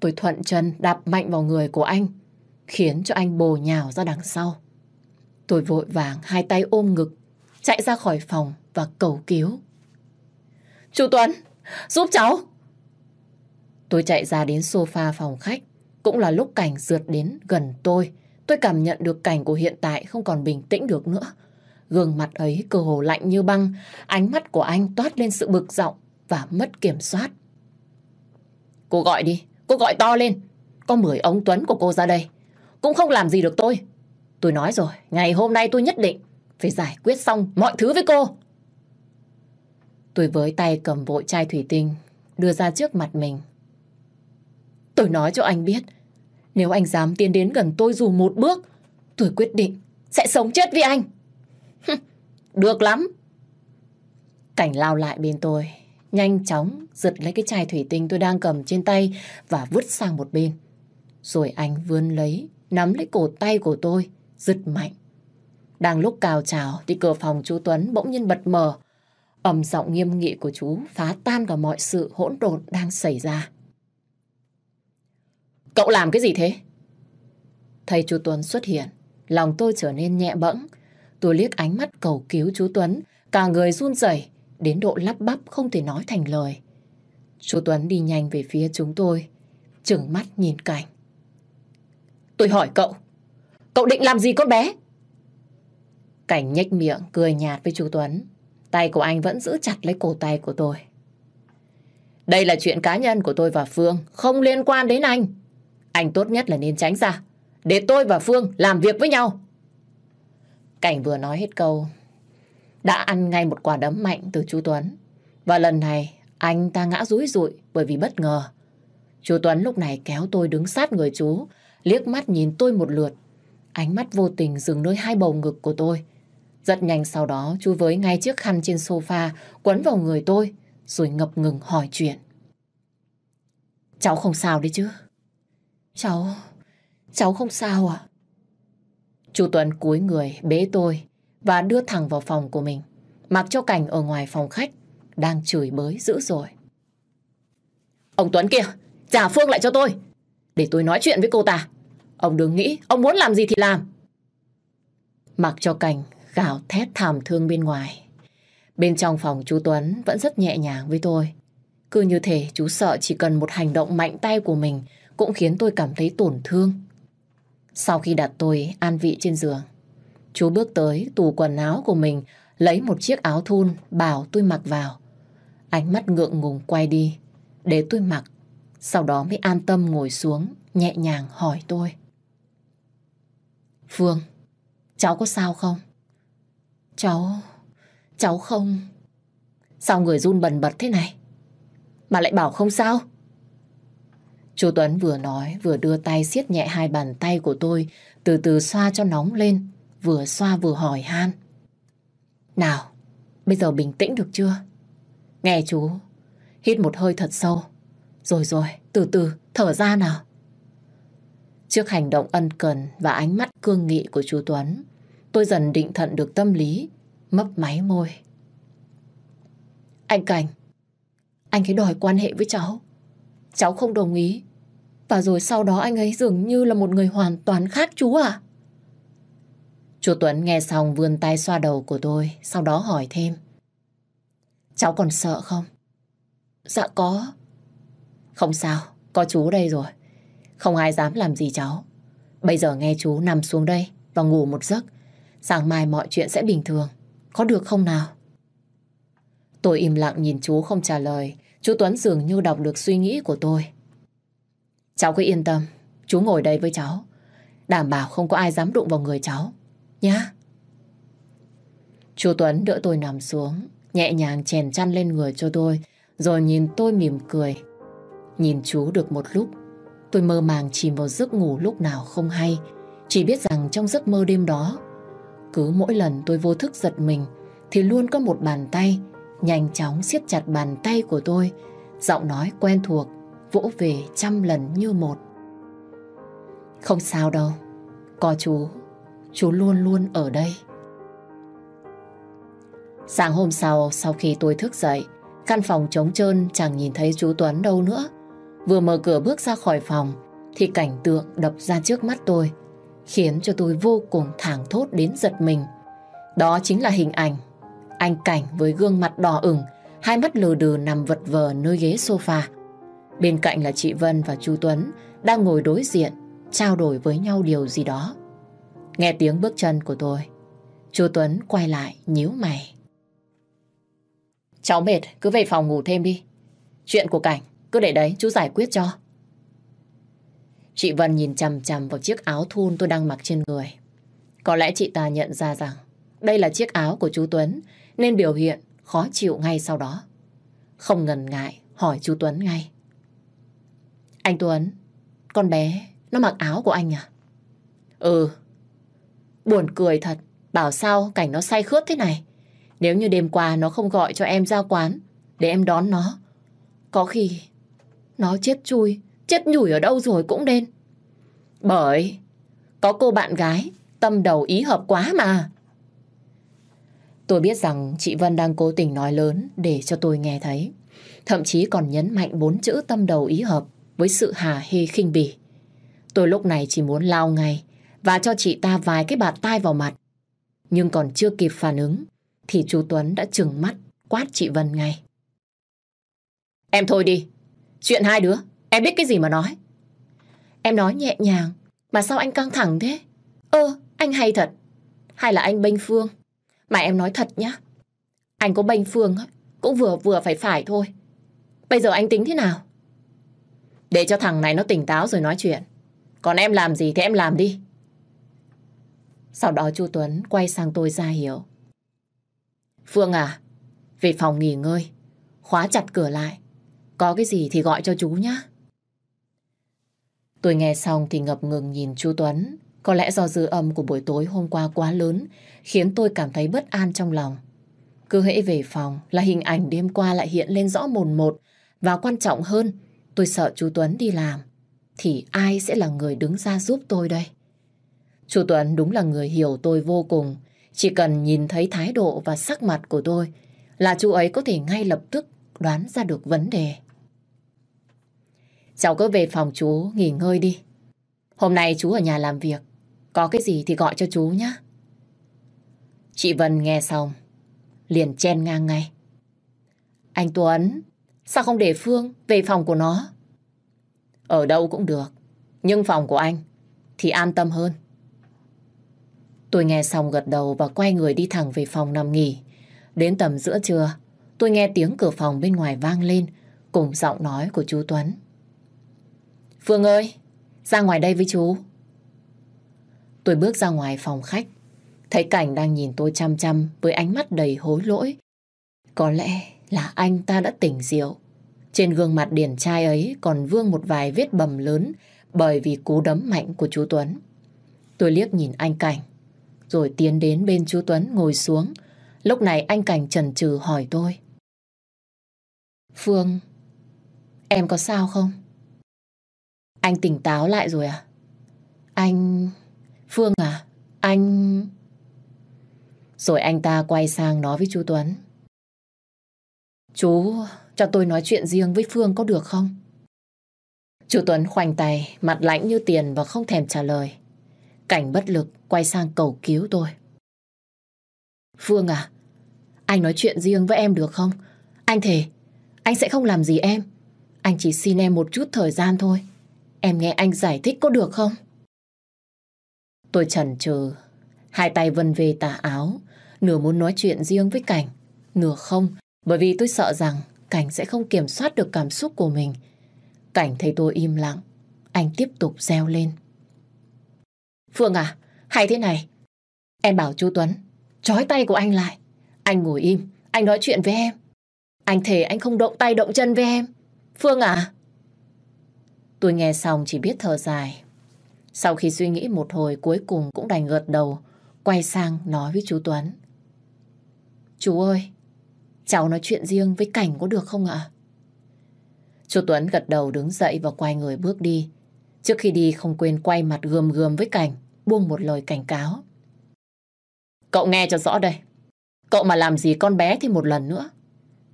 Speaker 2: Tôi thuận chân đạp mạnh vào người của anh, khiến cho anh bồ nhào ra đằng sau. Tôi vội vàng hai tay ôm ngực, chạy ra khỏi phòng và cầu cứu. Chú Tuấn, giúp cháu! Tôi chạy ra đến sofa phòng khách, cũng là lúc Cảnh rượt đến gần tôi. Tôi cảm nhận được cảnh của hiện tại không còn bình tĩnh được nữa. Gương mặt ấy cơ hồ lạnh như băng, ánh mắt của anh toát lên sự bực giọng và mất kiểm soát. Cô gọi đi, cô gọi to lên. Có mười ông Tuấn của cô ra đây. Cũng không làm gì được tôi. Tôi nói rồi, ngày hôm nay tôi nhất định phải giải quyết xong mọi thứ với cô. Tôi với tay cầm vội chai thủy tinh, đưa ra trước mặt mình. Tôi nói cho anh biết, nếu anh dám tiến đến gần tôi dù một bước, tôi quyết định sẽ sống chết với anh. Được lắm. Cảnh lao lại bên tôi, nhanh chóng giật lấy cái chai thủy tinh tôi đang cầm trên tay và vứt sang một bên. Rồi anh vươn lấy, nắm lấy cổ tay của tôi, giật mạnh. Đang lúc cào trào thì cửa phòng chú Tuấn bỗng nhiên bật mở. Ẩm giọng nghiêm nghị của chú phá tan cả mọi sự hỗn độn đang xảy ra. Cậu làm cái gì thế? Thấy chú Tuấn xuất hiện, lòng tôi trở nên nhẹ bẫng. Tôi liếc ánh mắt cầu cứu chú Tuấn, cả người run rẩy đến độ lắp bắp không thể nói thành lời. Chú Tuấn đi nhanh về phía chúng tôi, trừng mắt nhìn cảnh. Tôi hỏi cậu, cậu định làm gì con bé? Cảnh nhếch miệng, cười nhạt với chú Tuấn. Tay của anh vẫn giữ chặt lấy cổ tay của tôi. Đây là chuyện cá nhân của tôi và Phương, không liên quan đến anh. Anh tốt nhất là nên tránh ra, để tôi và Phương làm việc với nhau. Cảnh vừa nói hết câu, đã ăn ngay một quả đấm mạnh từ chú Tuấn. Và lần này, anh ta ngã rúi rụi bởi vì bất ngờ. Chú Tuấn lúc này kéo tôi đứng sát người chú, liếc mắt nhìn tôi một lượt. Ánh mắt vô tình dừng nơi hai bầu ngực của tôi. Rất nhanh sau đó, chú với ngay chiếc khăn trên sofa quấn vào người tôi, rồi ngập ngừng hỏi chuyện. Cháu không sao đấy chứ? Cháu... cháu không sao à? Chú Tuấn cúi người bế tôi và đưa thẳng vào phòng của mình. Mặc cho cảnh ở ngoài phòng khách đang chửi bới dữ dội. Ông Tuấn kia, trả Phương lại cho tôi. Để tôi nói chuyện với cô ta. Ông đừng nghĩ ông muốn làm gì thì làm. Mặc cho cảnh gào thét thảm thương bên ngoài. Bên trong phòng chú Tuấn vẫn rất nhẹ nhàng với tôi. Cứ như thể chú sợ chỉ cần một hành động mạnh tay của mình cũng khiến tôi cảm thấy tổn thương. Sau khi đặt tôi an vị trên giường, chú bước tới tủ quần áo của mình, lấy một chiếc áo thun bảo tôi mặc vào. Ánh mắt ngượng ngùng quay đi, để tôi mặc, sau đó mới an tâm ngồi xuống, nhẹ nhàng hỏi tôi. Phương, cháu có sao không? Cháu, cháu không... Sao người run bần bật thế này? Mà lại bảo không sao? Chú Tuấn vừa nói vừa đưa tay siết nhẹ hai bàn tay của tôi, từ từ xoa cho nóng lên, vừa xoa vừa hỏi han. Nào, bây giờ bình tĩnh được chưa? Nghe chú, hít một hơi thật sâu. Rồi rồi, từ từ, thở ra nào. Trước hành động ân cần và ánh mắt cương nghị của chú Tuấn, tôi dần định thận được tâm lý, mấp máy môi. Anh Cảnh, anh ấy đòi quan hệ với cháu. Cháu không đồng ý. Và rồi sau đó anh ấy dường như là một người hoàn toàn khác chú à? Chú Tuấn nghe xong vươn tay xoa đầu của tôi, sau đó hỏi thêm. Cháu còn sợ không? Dạ có. Không sao, có chú đây rồi. Không ai dám làm gì cháu. Bây giờ nghe chú nằm xuống đây và ngủ một giấc. Sáng mai mọi chuyện sẽ bình thường. Có được không nào? Tôi im lặng nhìn chú không trả lời Chú Tuấn dường như đọc được suy nghĩ của tôi. Cháu cứ yên tâm, chú ngồi đây với cháu. Đảm bảo không có ai dám đụng vào người cháu. Nhá. Chú Tuấn đỡ tôi nằm xuống, nhẹ nhàng chèn chăn lên người cho tôi, rồi nhìn tôi mỉm cười. Nhìn chú được một lúc, tôi mơ màng chìm vào giấc ngủ lúc nào không hay. Chỉ biết rằng trong giấc mơ đêm đó, cứ mỗi lần tôi vô thức giật mình, thì luôn có một bàn tay nhanh chóng siết chặt bàn tay của tôi, giọng nói quen thuộc, vỗ về trăm lần như một. Không sao đâu, có chú, chú luôn luôn ở đây. Sáng hôm sau, sau khi tôi thức dậy, căn phòng trống trơn chẳng nhìn thấy chú Tuấn đâu nữa. Vừa mở cửa bước ra khỏi phòng, thì cảnh tượng đập ra trước mắt tôi, khiến cho tôi vô cùng thảng thốt đến giật mình. Đó chính là hình ảnh anh Cảnh với gương mặt đỏ ửng, hai mắt lờ đờ nằm vật vờ nơi ghế sofa. Bên cạnh là chị Vân và chú Tuấn đang ngồi đối diện, trao đổi với nhau điều gì đó. Nghe tiếng bước chân của tôi, chú Tuấn quay lại nhíu mày. Cháu mệt, cứ về phòng ngủ thêm đi. Chuyện của Cảnh, cứ để đấy, chú giải quyết cho. Chị Vân nhìn chằm chằm vào chiếc áo thun tôi đang mặc trên người. Có lẽ chị ta nhận ra rằng đây là chiếc áo của chú Tuấn nên biểu hiện khó chịu ngay sau đó. Không ngần ngại hỏi chú Tuấn ngay. Anh Tuấn, con bé nó mặc áo của anh à? Ừ. Buồn cười thật, bảo sao cảnh nó say khướt thế này. Nếu như đêm qua nó không gọi cho em ra quán để em đón nó, có khi nó chết chui, chết nhủi ở đâu rồi cũng đen Bởi có cô bạn gái tâm đầu ý hợp quá mà. Tôi biết rằng chị Vân đang cố tình nói lớn để cho tôi nghe thấy. Thậm chí còn nhấn mạnh bốn chữ tâm đầu ý hợp với sự hà hê khinh bỉ. Tôi lúc này chỉ muốn lao ngay và cho chị ta vài cái bạt tai vào mặt. Nhưng còn chưa kịp phản ứng thì chú Tuấn đã trừng mắt quát chị Vân ngay. Em thôi đi. Chuyện hai đứa, em biết cái gì mà nói. Em nói nhẹ nhàng, mà sao anh căng thẳng thế? Ơ, anh hay thật. Hay là anh bênh Phương? Mà em nói thật nhá. Anh có bênh Phương cũng vừa vừa phải phải thôi. Bây giờ anh tính thế nào? Để cho thằng này nó tỉnh táo rồi nói chuyện. Còn em làm gì thì em làm đi. Sau đó chú Tuấn quay sang tôi ra hiểu. Phương à, về phòng nghỉ ngơi, khóa chặt cửa lại. Có cái gì thì gọi cho chú nhá. Tôi nghe xong thì ngập ngừng nhìn chú Tuấn. Có lẽ do dư âm của buổi tối hôm qua quá lớn, khiến tôi cảm thấy bất an trong lòng. Cứ hễ về phòng là hình ảnh đêm qua lại hiện lên rõ mồn một và quan trọng hơn, tôi sợ chú Tuấn đi làm, thì ai sẽ là người đứng ra giúp tôi đây? Chú Tuấn đúng là người hiểu tôi vô cùng. Chỉ cần nhìn thấy thái độ và sắc mặt của tôi là chú ấy có thể ngay lập tức đoán ra được vấn đề. Cháu cứ về phòng chú nghỉ ngơi đi. Hôm nay chú ở nhà làm việc. Có cái gì thì gọi cho chú nhé. Chị Vân nghe xong, liền chen ngang ngay. Anh Tuấn, sao không để Phương về phòng của nó? Ở đâu cũng được, nhưng phòng của anh thì an tâm hơn. Tôi nghe xong gật đầu và quay người đi thẳng về phòng nằm nghỉ. Đến tầm giữa trưa, tôi nghe tiếng cửa phòng bên ngoài vang lên cùng giọng nói của chú Tuấn. Phương ơi, ra ngoài đây với chú. Tôi bước ra ngoài phòng khách, thấy Cảnh đang nhìn tôi chăm chăm với ánh mắt đầy hối lỗi. Có lẽ là anh ta đã tỉnh rượu. Trên gương mặt điển trai ấy còn vương một vài vết bầm lớn bởi vì cú đấm mạnh của chú Tuấn. Tôi liếc nhìn anh Cảnh, rồi tiến đến bên chú Tuấn ngồi xuống. Lúc này anh Cảnh chần chừ hỏi tôi. Phương, em có sao không? Anh tỉnh táo lại rồi à? Anh... Phương à? Anh... Rồi anh ta quay sang nói với chú Tuấn. Chú cho tôi nói chuyện riêng với Phương có được không? Chú Tuấn khoanh tay, mặt lạnh như tiền và không thèm trả lời. Cảnh bất lực quay sang cầu cứu tôi. Phương à, anh nói chuyện riêng với em được không? Anh thề, anh sẽ không làm gì em. Anh chỉ xin em một chút thời gian thôi. Em nghe anh giải thích có được không? Tôi chần chừ, hai tay vân về tà áo, nửa muốn nói chuyện riêng với Cảnh, nửa không, bởi vì tôi sợ rằng Cảnh sẽ không kiểm soát được cảm xúc của mình. Cảnh thấy tôi im lặng, anh tiếp tục reo lên. Phương à, hay thế này. Em bảo chú Tuấn, trói tay của anh lại. Anh ngồi im, anh nói chuyện với em. Anh thề anh không động tay động chân với em. Phương à? Tôi nghe xong chỉ biết thở dài. Sau khi suy nghĩ một hồi cuối cùng cũng đành gật đầu, quay sang nói với chú Tuấn. Chú ơi, cháu nói chuyện riêng với Cảnh có được không ạ? Chú Tuấn gật đầu đứng dậy và quay người bước đi. Trước khi đi không quên quay mặt gườm gườm với Cảnh, buông một lời cảnh cáo. Cậu nghe cho rõ đây. Cậu mà làm gì con bé thì một lần nữa.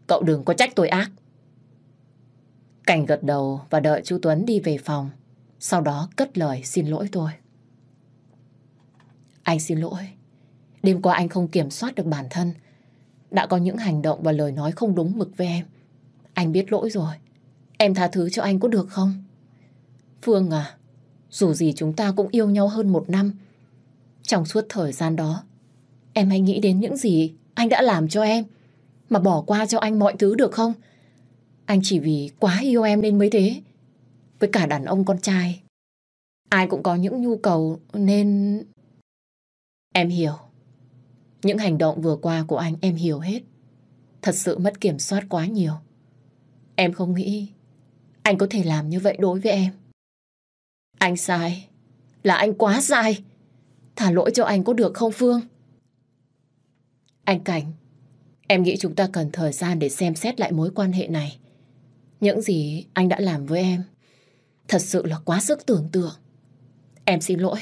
Speaker 2: Cậu đừng có trách tôi ác. Cảnh gật đầu và đợi chú Tuấn đi về phòng. Sau đó cất lời xin lỗi tôi. Anh xin lỗi. Đêm qua anh không kiểm soát được bản thân. Đã có những hành động và lời nói không đúng mực với em. Anh biết lỗi rồi. Em tha thứ cho anh có được không? Phương à, dù gì chúng ta cũng yêu nhau hơn một năm. Trong suốt thời gian đó, em hãy nghĩ đến những gì anh đã làm cho em, mà bỏ qua cho anh mọi thứ được không? Anh chỉ vì quá yêu em nên mới thế. Với cả đàn ông con trai, ai cũng có những nhu cầu nên... Em hiểu. Những hành động vừa qua của anh em hiểu hết. Thật sự mất kiểm soát quá nhiều. Em không nghĩ anh có thể làm như vậy đối với em. Anh sai. Là anh quá sai. Thả lỗi cho anh có được không Phương? Anh Cảnh, em nghĩ chúng ta cần thời gian để xem xét lại mối quan hệ này. Những gì anh đã làm với em thật sự là quá sức tưởng tượng. Em xin lỗi.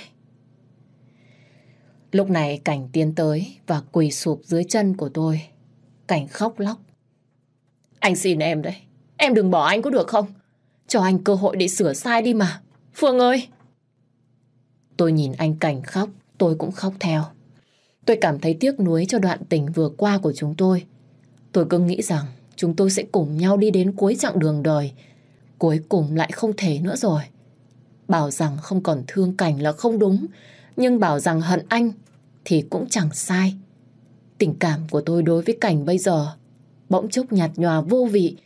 Speaker 2: Lúc này Cảnh tiến tới và quỳ sụp dưới chân của tôi. Cảnh khóc lóc. Anh xin em đấy. Em đừng bỏ anh có được không? Cho anh cơ hội để sửa sai đi mà. Phương ơi! Tôi nhìn anh Cảnh khóc, tôi cũng khóc theo. Tôi cảm thấy tiếc nuối cho đoạn tình vừa qua của chúng tôi. Tôi cứ nghĩ rằng chúng tôi sẽ cùng nhau đi đến cuối chặng đường đời. Cuối cùng lại không thể nữa rồi. Bảo rằng không còn thương Cảnh là không đúng, nhưng bảo rằng hận anh thì cũng chẳng sai. Tình cảm của tôi đối với Cảnh bây giờ bỗng chốc nhạt nhòa vô vị,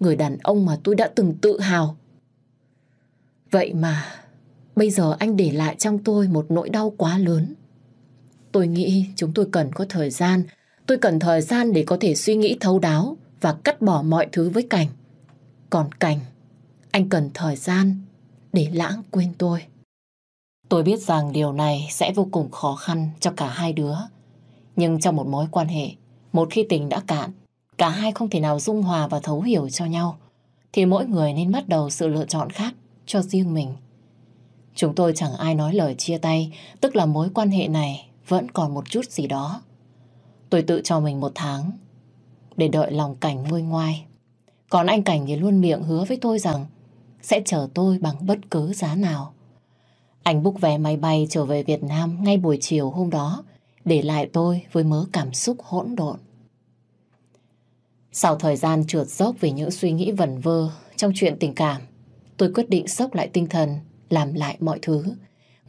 Speaker 2: người đàn ông mà tôi đã từng tự hào. Vậy mà bây giờ anh để lại trong tôi một nỗi đau quá lớn. Tôi nghĩ chúng tôi cần có thời gian, tôi cần thời gian để có thể suy nghĩ thấu đáo và cắt bỏ mọi thứ với Cảnh. Còn Cảnh, anh cần thời gian để lãng quên tôi. Tôi biết rằng điều này sẽ vô cùng khó khăn cho cả hai đứa. Nhưng trong một mối quan hệ, một khi tình đã cạn, cả hai không thể nào dung hòa và thấu hiểu cho nhau, thì mỗi người nên bắt đầu sự lựa chọn khác cho riêng mình. Chúng tôi chẳng ai nói lời chia tay, tức là mối quan hệ này vẫn còn một chút gì đó. Tôi tự cho mình một tháng để đợi lòng cảnh nguôi ngoai. Còn anh Cảnh thì luôn miệng hứa với tôi rằng sẽ chờ tôi bằng bất cứ giá nào. Anh búc vé máy bay trở về Việt Nam ngay buổi chiều hôm đó, để lại tôi với mớ cảm xúc hỗn độn. Sau thời gian trượt dốc về những suy nghĩ vẩn vơ trong chuyện tình cảm, tôi quyết định sốc lại tinh thần, làm lại mọi thứ.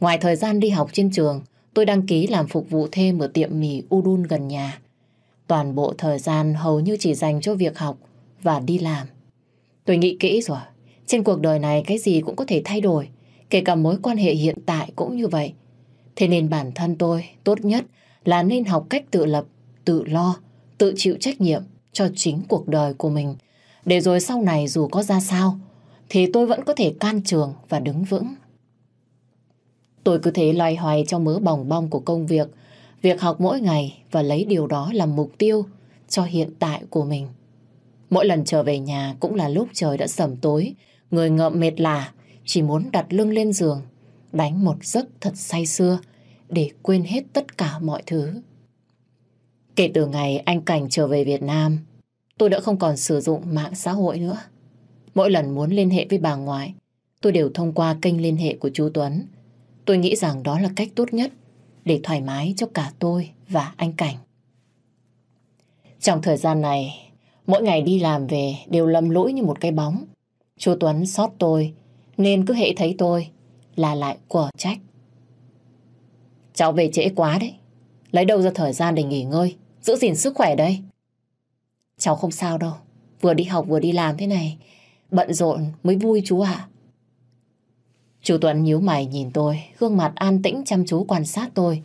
Speaker 2: Ngoài thời gian đi học trên trường, tôi đăng ký làm phục vụ thêm ở tiệm mì Udun gần nhà. Toàn bộ thời gian hầu như chỉ dành cho việc học và đi làm. Tôi nghĩ kỹ rồi, trên cuộc đời này cái gì cũng có thể thay đổi, kể cả mối quan hệ hiện tại cũng như vậy. Thế nên bản thân tôi tốt nhất là nên học cách tự lập, tự lo, tự chịu trách nhiệm cho chính cuộc đời của mình. Để rồi sau này dù có ra sao, thì tôi vẫn có thể can trường và đứng vững. Tôi cứ thế loay hoay trong mớ bòng bong của công việc, việc học mỗi ngày và lấy điều đó làm mục tiêu cho hiện tại của mình. Mỗi lần trở về nhà cũng là lúc trời đã sẩm tối, người ngợm mệt lạ, chỉ muốn đặt lưng lên giường, đánh một giấc thật say sưa để quên hết tất cả mọi thứ. Kể từ ngày anh Cảnh trở về Việt Nam, tôi đã không còn sử dụng mạng xã hội nữa. Mỗi lần muốn liên hệ với bà ngoại, tôi đều thông qua kênh liên hệ của chú Tuấn. Tôi nghĩ rằng đó là cách tốt nhất để thoải mái cho cả tôi và anh Cảnh. Trong thời gian này, mỗi ngày đi làm về đều lầm lỗi như một cái bóng. Chú Tuấn xót tôi, nên cứ hệ thấy tôi là lại quở trách. Cháu về trễ quá đấy. Lấy đâu ra thời gian để nghỉ ngơi, giữ gìn sức khỏe đây. Cháu không sao đâu, vừa đi học vừa đi làm thế này, bận rộn mới vui chú ạ. Chú Tuấn nhíu mày nhìn tôi, gương mặt an tĩnh chăm chú quan sát tôi,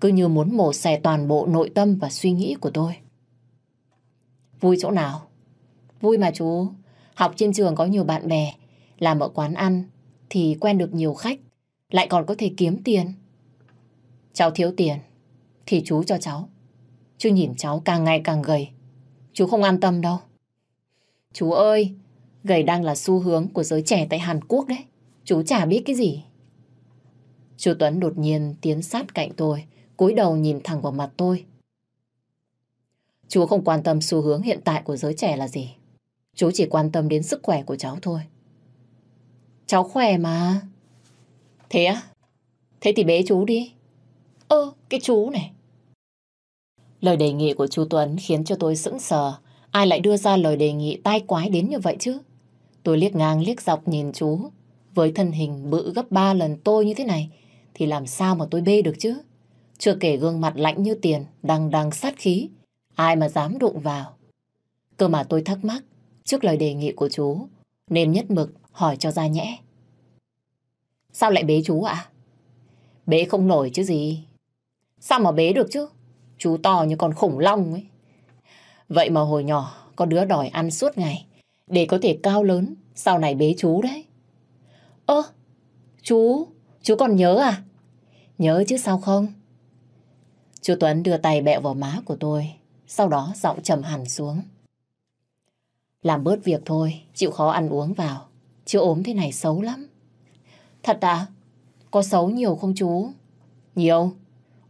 Speaker 2: cứ như muốn mổ xẻ toàn bộ nội tâm và suy nghĩ của tôi. Vui chỗ nào? Vui mà chú. Học trên trường có nhiều bạn bè, làm ở quán ăn thì quen được nhiều khách, lại còn có thể kiếm tiền. Cháu thiếu tiền, thì chú cho cháu. chú nhìn cháu càng ngày càng gầy, chú không an tâm đâu. Chú ơi, gầy đang là xu hướng của giới trẻ tại Hàn Quốc đấy. Chú chả biết cái gì. Chú Tuấn đột nhiên tiến sát cạnh tôi, cúi đầu nhìn thẳng vào mặt tôi. Chú không quan tâm xu hướng hiện tại của giới trẻ là gì. Chú chỉ quan tâm đến sức khỏe của cháu thôi. Cháu khỏe mà. Thế á? Thế thì bế chú đi. Ơ, cái chú này. Lời đề nghị của chú Tuấn khiến cho tôi sững sờ. Ai lại đưa ra lời đề nghị tai quái đến như vậy chứ? Tôi liếc ngang liếc dọc nhìn chú. Với thân hình bự gấp ba lần tôi như thế này, thì làm sao mà tôi bê được chứ? Chưa kể gương mặt lạnh như tiền, đằng đằng sát khí. Ai mà dám đụng vào? Cơ mà tôi thắc mắc, trước lời đề nghị của chú, nên nhất mực hỏi cho ra nhẽ. Sao lại bế chú ạ? Bế không nổi chứ gì. Sao mà bế được chứ? Chú to như con khủng long ấy. Vậy mà hồi nhỏ có đứa đòi ăn suốt ngày để có thể cao lớn sau này bế chú đấy. Ơ, chú, chú còn nhớ à? Nhớ chứ sao không? Chú Tuấn đưa tay bẹo vào má của tôi, sau đó giọng trầm hẳn xuống. Làm bớt việc thôi, chịu khó ăn uống vào. Chứ ốm thế này xấu lắm. Thật à? Có xấu nhiều không chú? Nhiều.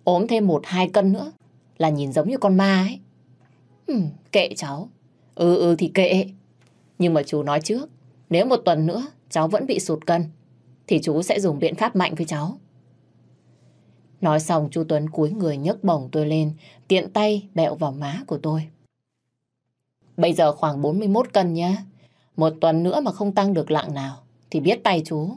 Speaker 2: Ốm thêm một hai cân nữa là nhìn giống như con ma ấy. Ừ, kệ cháu. Ừ ừ thì kệ. Nhưng mà chú nói trước, nếu một tuần nữa cháu vẫn bị sụt cân, thì chú sẽ dùng biện pháp mạnh với cháu. Nói xong chú Tuấn cúi người nhấc bổng tôi lên, tiện tay bẹo vào má của tôi. Bây giờ khoảng 41 cân nhé. Một tuần nữa mà không tăng được lạng nào, thì biết tay chú.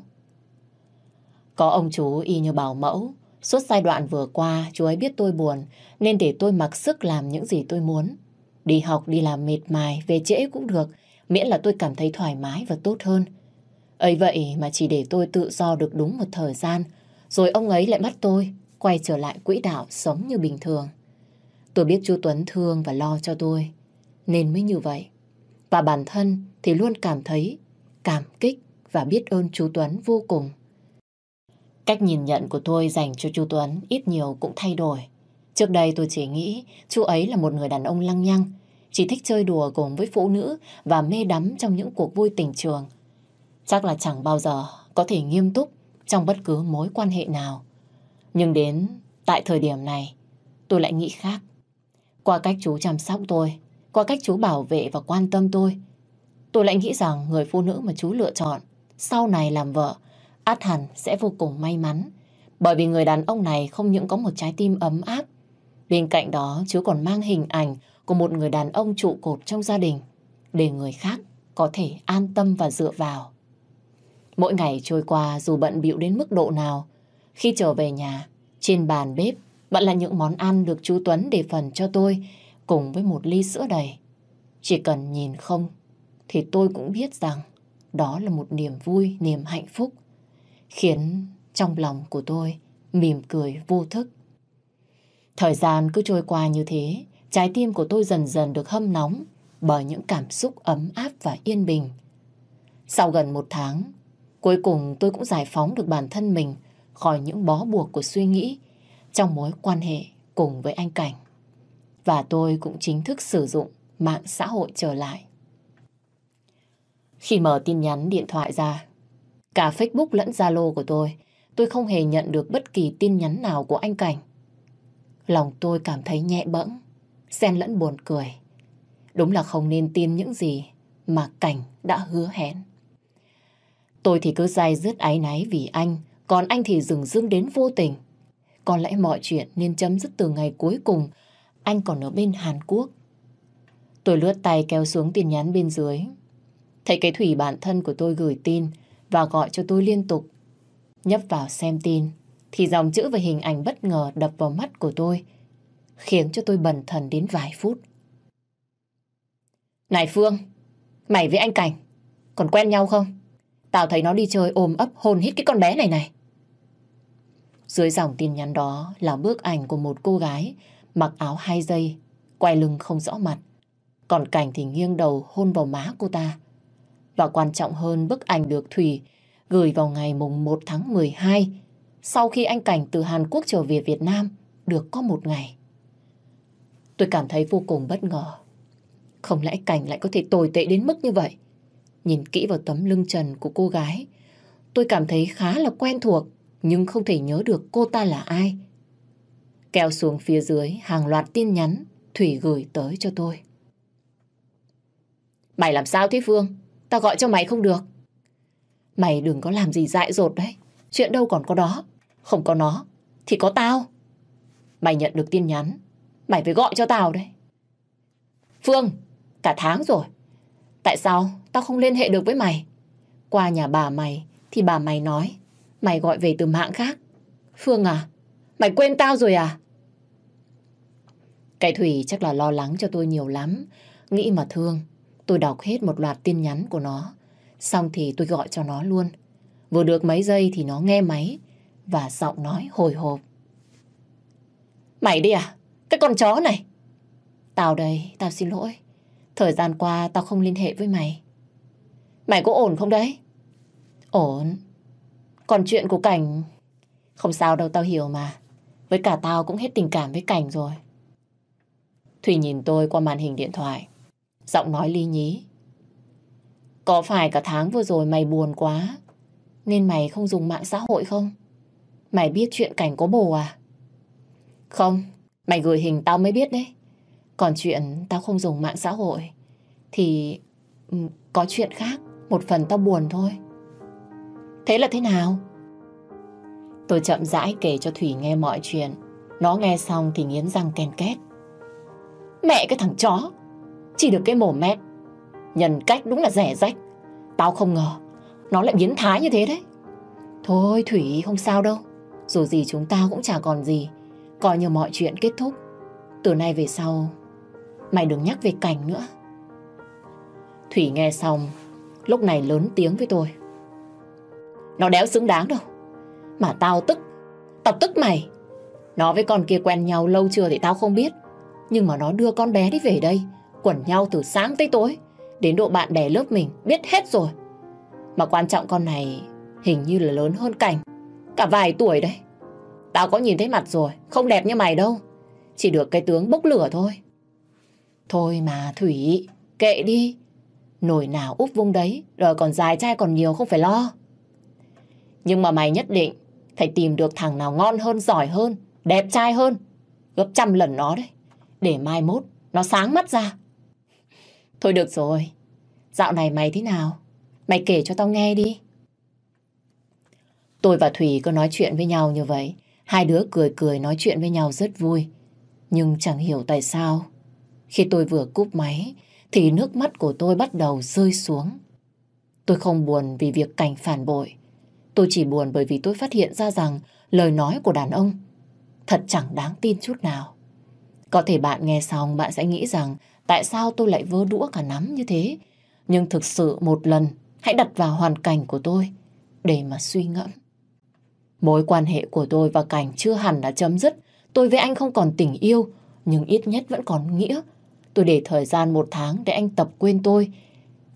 Speaker 2: Có ông chú y như bảo mẫu, suốt giai đoạn vừa qua chú ấy biết tôi buồn, nên để tôi mặc sức làm những gì tôi muốn. Đi học, đi làm mệt mài, về trễ cũng được, miễn là tôi cảm thấy thoải mái và tốt hơn ấy vậy mà chỉ để tôi tự do được đúng một thời gian, rồi ông ấy lại bắt tôi quay trở lại quỹ đạo sống như bình thường. Tôi biết chú Tuấn thương và lo cho tôi, nên mới như vậy. Và bản thân thì luôn cảm thấy cảm kích và biết ơn chú Tuấn vô cùng. Cách nhìn nhận của tôi dành cho chú Tuấn ít nhiều cũng thay đổi. Trước đây tôi chỉ nghĩ chú ấy là một người đàn ông lăng nhăng, chỉ thích chơi đùa cùng với phụ nữ và mê đắm trong những cuộc vui tình trường. Chắc là chẳng bao giờ có thể nghiêm túc trong bất cứ mối quan hệ nào. Nhưng đến tại thời điểm này, tôi lại nghĩ khác. Qua cách chú chăm sóc tôi, qua cách chú bảo vệ và quan tâm tôi, tôi lại nghĩ rằng người phụ nữ mà chú lựa chọn sau này làm vợ át hẳn sẽ vô cùng may mắn. Bởi vì người đàn ông này không những có một trái tim ấm áp, bên cạnh đó chú còn mang hình ảnh của một người đàn ông trụ cột trong gia đình để người khác có thể an tâm và dựa vào. Mỗi ngày trôi qua dù bận bịu đến mức độ nào, khi trở về nhà, trên bàn bếp vẫn là những món ăn được chú Tuấn để phần cho tôi cùng với một ly sữa đầy. Chỉ cần nhìn không thì tôi cũng biết rằng đó là một niềm vui, niềm hạnh phúc khiến trong lòng của tôi mỉm cười vô thức. Thời gian cứ trôi qua như thế, trái tim của tôi dần dần được hâm nóng bởi những cảm xúc ấm áp và yên bình. Sau gần một tháng, cuối cùng tôi cũng giải phóng được bản thân mình khỏi những bó buộc của suy nghĩ trong mối quan hệ cùng với anh Cảnh. Và tôi cũng chính thức sử dụng mạng xã hội trở lại. Khi mở tin nhắn điện thoại ra, cả Facebook lẫn Zalo của tôi, tôi không hề nhận được bất kỳ tin nhắn nào của anh Cảnh. Lòng tôi cảm thấy nhẹ bẫng, xen lẫn buồn cười. Đúng là không nên tin những gì mà Cảnh đã hứa hẹn. Tôi thì cứ dai dứt áy náy vì anh, còn anh thì dừng dưng đến vô tình. Có lẽ mọi chuyện nên chấm dứt từ ngày cuối cùng anh còn ở bên Hàn Quốc. Tôi lướt tay kéo xuống tin nhắn bên dưới. Thấy cái thủy bản thân của tôi gửi tin và gọi cho tôi liên tục. Nhấp vào xem tin thì dòng chữ và hình ảnh bất ngờ đập vào mắt của tôi khiến cho tôi bần thần đến vài phút. Này Phương, mày với anh Cảnh còn quen nhau không? Tao thấy nó đi chơi ôm ấp hôn hít cái con bé này này. Dưới dòng tin nhắn đó là bức ảnh của một cô gái mặc áo hai dây, quay lưng không rõ mặt. Còn Cảnh thì nghiêng đầu hôn vào má cô ta. Và quan trọng hơn bức ảnh được Thủy gửi vào ngày mùng 1 tháng 12 sau khi anh Cảnh từ Hàn Quốc trở về Việt Nam được có một ngày. Tôi cảm thấy vô cùng bất ngờ. Không lẽ Cảnh lại có thể tồi tệ đến mức như vậy? Nhìn kỹ vào tấm lưng trần của cô gái, tôi cảm thấy khá là quen thuộc, nhưng không thể nhớ được cô ta là ai. Kéo xuống phía dưới hàng loạt tin nhắn Thủy gửi tới cho tôi. Mày làm sao thế Phương? Tao gọi cho mày không được. Mày đừng có làm gì dại dột đấy. Chuyện đâu còn có đó. Không có nó, thì có tao. Mày nhận được tin nhắn, mày phải gọi cho tao đấy. Phương, cả tháng rồi. Tại sao tao không liên hệ được với mày? Qua nhà bà mày, thì bà mày nói, mày gọi về từ mạng khác. Phương à, mày quên tao rồi à? Cái Thủy chắc là lo lắng cho tôi nhiều lắm. Nghĩ mà thương, tôi đọc hết một loạt tin nhắn của nó. Xong thì tôi gọi cho nó luôn. Vừa được mấy giây thì nó nghe máy và giọng nói hồi hộp. Mày đi à? Cái con chó này. Tao đây, tao xin lỗi. Thời gian qua tao không liên hệ với mày. Mày có ổn không đấy? Ổn. Còn chuyện của Cảnh... Không sao đâu tao hiểu mà. Với cả tao cũng hết tình cảm với Cảnh rồi. Thủy nhìn tôi qua màn hình điện thoại. Giọng nói ly nhí. Có phải cả tháng vừa rồi mày buồn quá nên mày không dùng mạng xã hội không? Mày biết chuyện cảnh có bồ à? Không, mày gửi hình tao mới biết đấy. Còn chuyện tao không dùng mạng xã hội thì ừ, có chuyện khác, một phần tao buồn thôi. Thế là thế nào? Tôi chậm rãi kể cho Thủy nghe mọi chuyện. Nó nghe xong thì nghiến răng ken két. Mẹ cái thằng chó, chỉ được cái mồm mép. Nhân cách đúng là rẻ rách. Tao không ngờ nó lại biến thái như thế đấy. Thôi Thủy không sao đâu. Dù gì chúng ta cũng chả còn gì. Coi như mọi chuyện kết thúc. Từ nay về sau, mày đừng nhắc về cảnh nữa. Thủy nghe xong, lúc này lớn tiếng với tôi. Nó đéo xứng đáng đâu. Mà tao tức, tao tức mày. Nó với con kia quen nhau lâu chưa thì tao không biết. Nhưng mà nó đưa con bé đi về đây, quẩn nhau từ sáng tới tối. Đến độ bạn bè lớp mình biết hết rồi. Mà quan trọng con này hình như là lớn hơn Cảnh. Cả vài tuổi đấy. Tao có nhìn thấy mặt rồi, không đẹp như mày đâu. Chỉ được cái tướng bốc lửa thôi. Thôi mà Thủy, kệ đi. Nổi nào úp vung đấy, rồi còn dài trai còn nhiều không phải lo. Nhưng mà mày nhất định phải tìm được thằng nào ngon hơn, giỏi hơn, đẹp trai hơn. Gấp trăm lần nó đấy. Để mai mốt, nó sáng mắt ra. Thôi được rồi. Dạo này mày thế nào? Mày kể cho tao nghe đi. Tôi và Thủy cứ nói chuyện với nhau như vậy. Hai đứa cười cười nói chuyện với nhau rất vui. Nhưng chẳng hiểu tại sao. Khi tôi vừa cúp máy, thì nước mắt của tôi bắt đầu rơi xuống. Tôi không buồn vì việc cảnh phản bội. Tôi chỉ buồn bởi vì tôi phát hiện ra rằng lời nói của đàn ông thật chẳng đáng tin chút nào. Có thể bạn nghe xong bạn sẽ nghĩ rằng tại sao tôi lại vơ đũa cả nắm như thế. Nhưng thực sự một lần hãy đặt vào hoàn cảnh của tôi để mà suy ngẫm. Mối quan hệ của tôi và Cảnh chưa hẳn đã chấm dứt. Tôi với anh không còn tình yêu, nhưng ít nhất vẫn còn nghĩa. Tôi để thời gian một tháng để anh tập quên tôi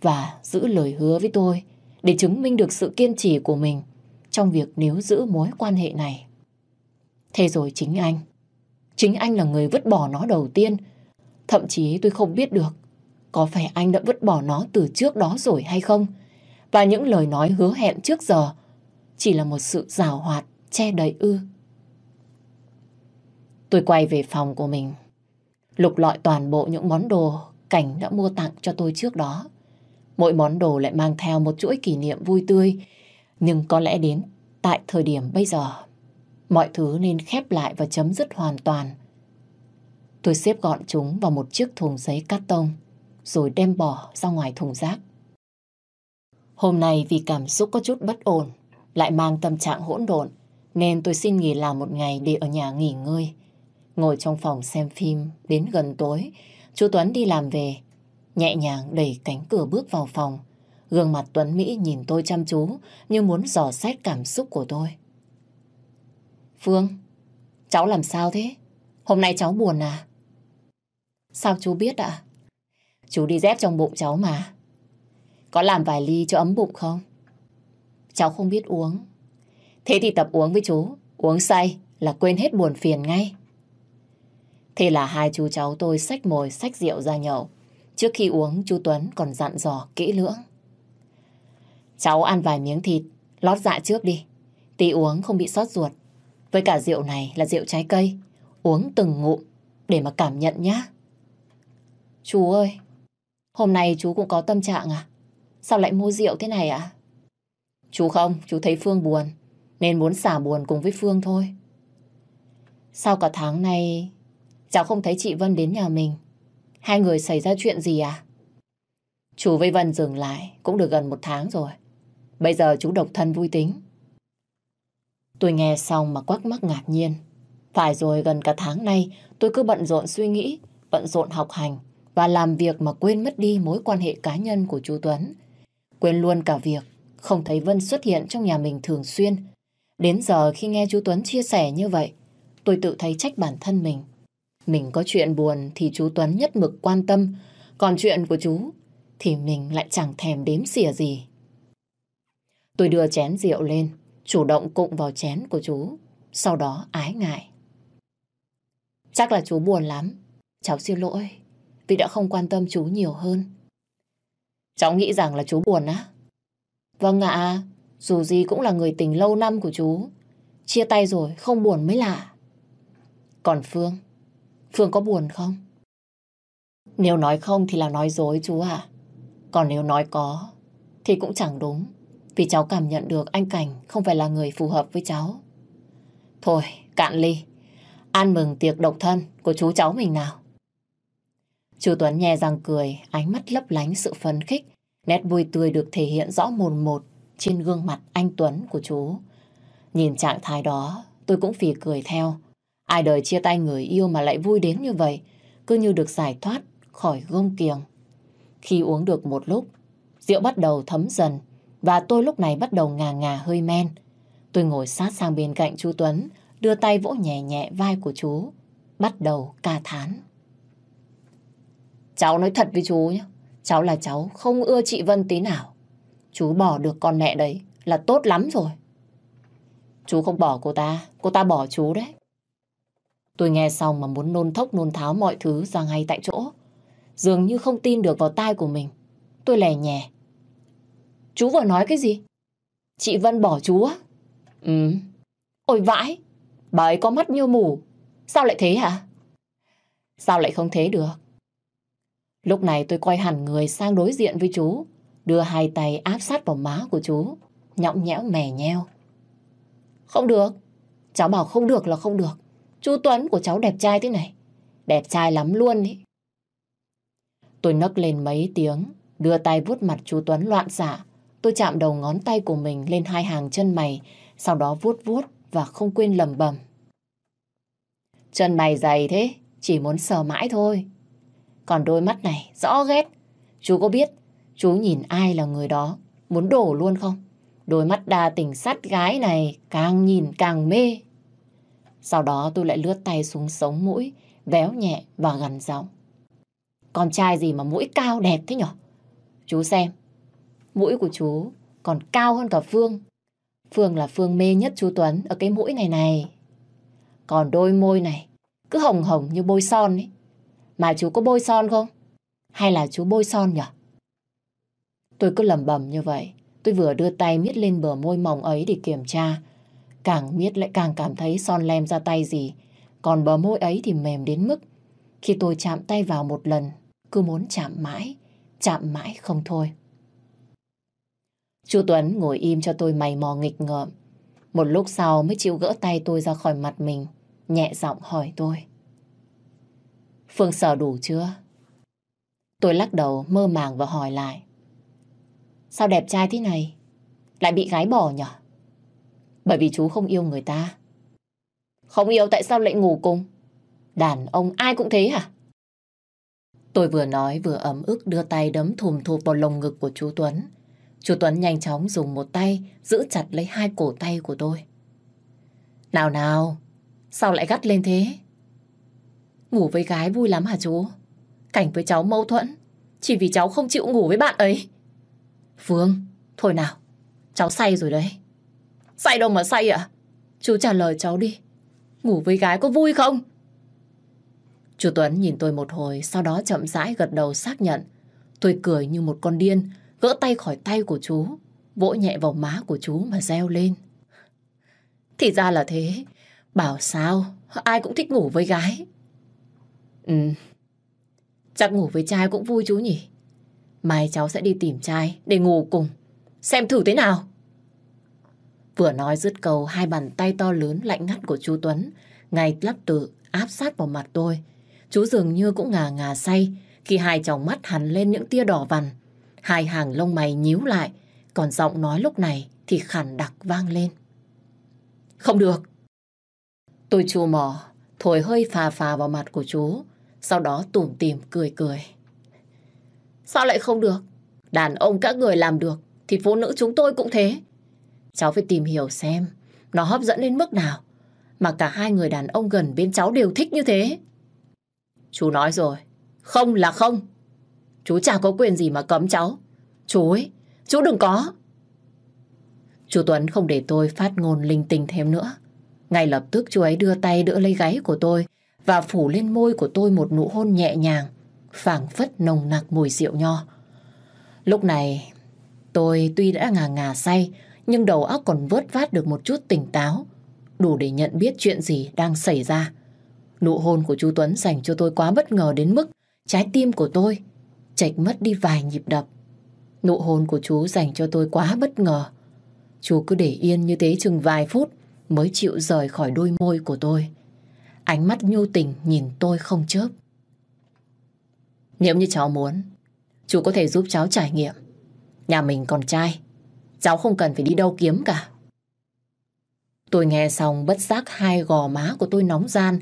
Speaker 2: và giữ lời hứa với tôi để chứng minh được sự kiên trì của mình trong việc níu giữ mối quan hệ này. Thế rồi chính anh, chính anh là người vứt bỏ nó đầu tiên. Thậm chí tôi không biết được có phải anh đã vứt bỏ nó từ trước đó rồi hay không? Và những lời nói hứa hẹn trước giờ chỉ là một sự rào hoạt, che đậy ư. Tôi quay về phòng của mình, lục lọi toàn bộ những món đồ Cảnh đã mua tặng cho tôi trước đó. Mỗi món đồ lại mang theo một chuỗi kỷ niệm vui tươi, nhưng có lẽ đến tại thời điểm bây giờ, mọi thứ nên khép lại và chấm dứt hoàn toàn. Tôi xếp gọn chúng vào một chiếc thùng giấy cát tông, rồi đem bỏ ra ngoài thùng rác. Hôm nay vì cảm xúc có chút bất ổn, lại mang tâm trạng hỗn độn, nên tôi xin nghỉ làm một ngày để ở nhà nghỉ ngơi. Ngồi trong phòng xem phim đến gần tối, chú Tuấn đi làm về, nhẹ nhàng đẩy cánh cửa bước vào phòng, Gương mặt Tuấn Mỹ nhìn tôi chăm chú như muốn dò xét cảm xúc của tôi. Phương, cháu làm sao thế? Hôm nay cháu buồn à? Sao chú biết ạ? Chú đi dép trong bụng cháu mà. Có làm vài ly cho ấm bụng không? Cháu không biết uống. Thế thì tập uống với chú. Uống say là quên hết buồn phiền ngay. Thế là hai chú cháu tôi xách mồi xách rượu ra nhậu. Trước khi uống, chú Tuấn còn dặn dò kỹ lưỡng. Cháu ăn vài miếng thịt, lót dạ trước đi. Tí uống không bị sót ruột. Với cả rượu này là rượu trái cây. Uống từng ngụm để mà cảm nhận nhá. Chú ơi, hôm nay chú cũng có tâm trạng à? Sao lại mua rượu thế này ạ? À? Chú không, chú thấy Phương buồn, nên muốn xả buồn cùng với Phương thôi. Sao cả tháng nay cháu không thấy chị Vân đến nhà mình? Hai người xảy ra chuyện gì à? Chú với Vân dừng lại cũng được gần một tháng rồi. Bây giờ chú độc thân vui tính. Tôi nghe xong mà quắc mắc ngạc nhiên. Phải rồi gần cả tháng nay tôi cứ bận rộn suy nghĩ, bận rộn học hành và làm việc mà quên mất đi mối quan hệ cá nhân của chú Tuấn. Quên luôn cả việc không thấy Vân xuất hiện trong nhà mình thường xuyên. Đến giờ khi nghe chú Tuấn chia sẻ như vậy, tôi tự thấy trách bản thân mình. Mình có chuyện buồn thì chú Tuấn nhất mực quan tâm, còn chuyện của chú thì mình lại chẳng thèm đếm xỉa gì. Tôi đưa chén rượu lên, chủ động cụng vào chén của chú, sau đó ái ngại. Chắc là chú buồn lắm, cháu xin lỗi vì đã không quan tâm chú nhiều hơn. Cháu nghĩ rằng là chú buồn á? Vâng ạ, dù gì cũng là người tình lâu năm của chú. Chia tay rồi, không buồn mới lạ. Còn Phương, Phương có buồn không? Nếu nói không thì là nói dối chú ạ. Còn nếu nói có thì cũng chẳng đúng. Vì cháu cảm nhận được anh Cảnh không phải là người phù hợp với cháu. Thôi, cạn ly. an mừng tiệc độc thân của chú cháu mình nào. Chú Tuấn nhè răng cười, ánh mắt lấp lánh sự phấn khích. Nét vui tươi được thể hiện rõ mồn một trên gương mặt anh Tuấn của chú. Nhìn trạng thái đó, tôi cũng phì cười theo. Ai đời chia tay người yêu mà lại vui đến như vậy, cứ như được giải thoát khỏi gông kiềng. Khi uống được một lúc, rượu bắt đầu thấm dần và tôi lúc này bắt đầu ngà ngà hơi men. Tôi ngồi sát sang bên cạnh chú Tuấn, đưa tay vỗ nhẹ nhẹ vai của chú, bắt đầu ca thán. Cháu nói thật với chú nhé, cháu là cháu không ưa chị Vân tí nào. Chú bỏ được con mẹ đấy là tốt lắm rồi. Chú không bỏ cô ta, cô ta bỏ chú đấy. Tôi nghe xong mà muốn nôn thốc nôn tháo mọi thứ ra ngay tại chỗ. Dường như không tin được vào tai của mình. Tôi lè nhẹ. Chú vừa nói cái gì? Chị Vân bỏ chú á? Ừ. Ôi vãi, bà ấy có mắt như mù. Sao lại thế hả? Sao lại không thế được? Lúc này tôi quay hẳn người sang đối diện với chú, đưa hai tay áp sát vào má của chú, nhõng nhẽo mè nheo. Không được, cháu bảo không được là không được. Chú Tuấn của cháu đẹp trai thế này, đẹp trai lắm luôn ý. Tôi nấc lên mấy tiếng, đưa tay vuốt mặt chú Tuấn loạn xạ. Tôi chạm đầu ngón tay của mình lên hai hàng chân mày, sau đó vuốt vuốt và không quên lầm bầm. Chân mày dày thế, chỉ muốn sờ mãi thôi. Còn đôi mắt này, rõ ghét. Chú có biết chú nhìn ai là người đó, muốn đổ luôn không? Đôi mắt đa tình sắt gái này càng nhìn càng mê. Sau đó tôi lại lướt tay xuống sống mũi, véo nhẹ và gần giọng. Con trai gì mà mũi cao đẹp thế nhở? Chú xem, mũi của chú còn cao hơn cả Phương. Phương là Phương mê nhất chú Tuấn ở cái mũi này này. Còn đôi môi này, cứ hồng hồng như bôi son ấy. Mà chú có bôi son không? Hay là chú bôi son nhở? Tôi cứ lầm bầm như vậy. Tôi vừa đưa tay miết lên bờ môi mỏng ấy để kiểm tra. Càng miết lại càng cảm thấy son lem ra tay gì. Còn bờ môi ấy thì mềm đến mức khi tôi chạm tay vào một lần, cứ muốn chạm mãi, chạm mãi không thôi. Chú Tuấn ngồi im cho tôi mày mò nghịch ngợm. Một lúc sau mới chịu gỡ tay tôi ra khỏi mặt mình, nhẹ giọng hỏi tôi. Phương sở đủ chưa? Tôi lắc đầu mơ màng và hỏi lại. Sao đẹp trai thế này? Lại bị gái bỏ nhở? Bởi vì chú không yêu người ta. Không yêu tại sao lại ngủ cùng? Đàn ông ai cũng thế hả? Tôi vừa nói vừa ấm ức đưa tay đấm thùm thụp vào lồng ngực của chú Tuấn. Chú Tuấn nhanh chóng dùng một tay giữ chặt lấy hai cổ tay của tôi. Nào nào, sao lại gắt lên thế? Ngủ với gái vui lắm hả chú? Cảnh với cháu mâu thuẫn, chỉ vì cháu không chịu ngủ với bạn ấy. Phương, thôi nào, cháu say rồi đấy. Say đâu mà say à? Chú trả lời cháu đi. Ngủ với gái có vui không? Chú Tuấn nhìn tôi một hồi, sau đó chậm rãi gật đầu xác nhận. Tôi cười như một con điên, gỡ tay khỏi tay của chú, vỗ nhẹ vào má của chú mà reo lên. Thì ra là thế, bảo sao, ai cũng thích ngủ với gái. Ừ, chắc ngủ với trai cũng vui chú nhỉ. Mai cháu sẽ đi tìm trai để ngủ cùng, xem thử thế nào. Vừa nói dứt câu, hai bàn tay to lớn lạnh ngắt của chú Tuấn ngay lắp tự áp sát vào mặt tôi. Chú dường như cũng ngà ngà say khi hai tròng mắt hằn lên những tia đỏ vằn. Hai hàng lông mày nhíu lại, còn giọng nói lúc này thì khản đặc vang lên. Không được. Tôi chù mỏ, thổi hơi phà phà vào mặt của chú, sau đó tủm tỉm cười cười. Sao lại không được? Đàn ông các người làm được, thì phụ nữ chúng tôi cũng thế. Cháu phải tìm hiểu xem nó hấp dẫn đến mức nào mà cả hai người đàn ông gần bên cháu đều thích như thế. Chú nói rồi, không là không. Chú chả có quyền gì mà cấm cháu. Chú ấy, chú đừng có. Chú Tuấn không để tôi phát ngôn linh tinh thêm nữa. Ngay lập tức chú ấy đưa tay đỡ lấy gáy của tôi và phủ lên môi của tôi một nụ hôn nhẹ nhàng, phảng phất nồng nặc mùi rượu nho. Lúc này, tôi tuy đã ngà ngà say, nhưng đầu óc còn vớt vát được một chút tỉnh táo, đủ để nhận biết chuyện gì đang xảy ra. Nụ hôn của chú Tuấn dành cho tôi quá bất ngờ đến mức trái tim của tôi chạch mất đi vài nhịp đập. Nụ hôn của chú dành cho tôi quá bất ngờ. Chú cứ để yên như thế chừng vài phút mới chịu rời khỏi đôi môi của tôi. Ánh mắt nhu tình nhìn tôi không chớp. Nếu như cháu muốn, chú có thể giúp cháu trải nghiệm. Nhà mình còn trai, cháu không cần phải đi đâu kiếm cả. Tôi nghe xong bất giác hai gò má của tôi nóng gian.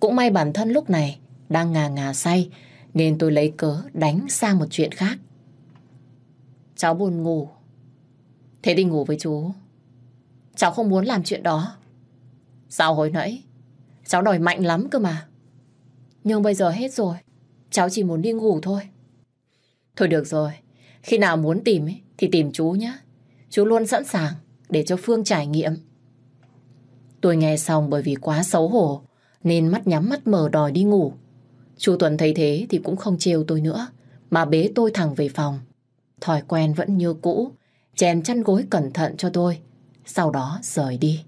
Speaker 2: Cũng may bản thân lúc này đang ngà ngà say nên tôi lấy cớ đánh sang một chuyện khác. Cháu buồn ngủ. Thế đi ngủ với chú. Cháu không muốn làm chuyện đó. Sao hồi nãy? Cháu đòi mạnh lắm cơ mà. Nhưng bây giờ hết rồi. Cháu chỉ muốn đi ngủ thôi. Thôi được rồi. Khi nào muốn tìm ấy, thì tìm chú nhé. Chú luôn sẵn sàng để cho Phương trải nghiệm. Tôi nghe xong bởi vì quá xấu hổ nên mắt nhắm mắt mở đòi đi ngủ. Chú Tuấn thấy thế thì cũng không trêu tôi nữa mà bế tôi thẳng về phòng. Thói quen vẫn như cũ, chèn chăn gối cẩn thận cho tôi, sau đó rời đi.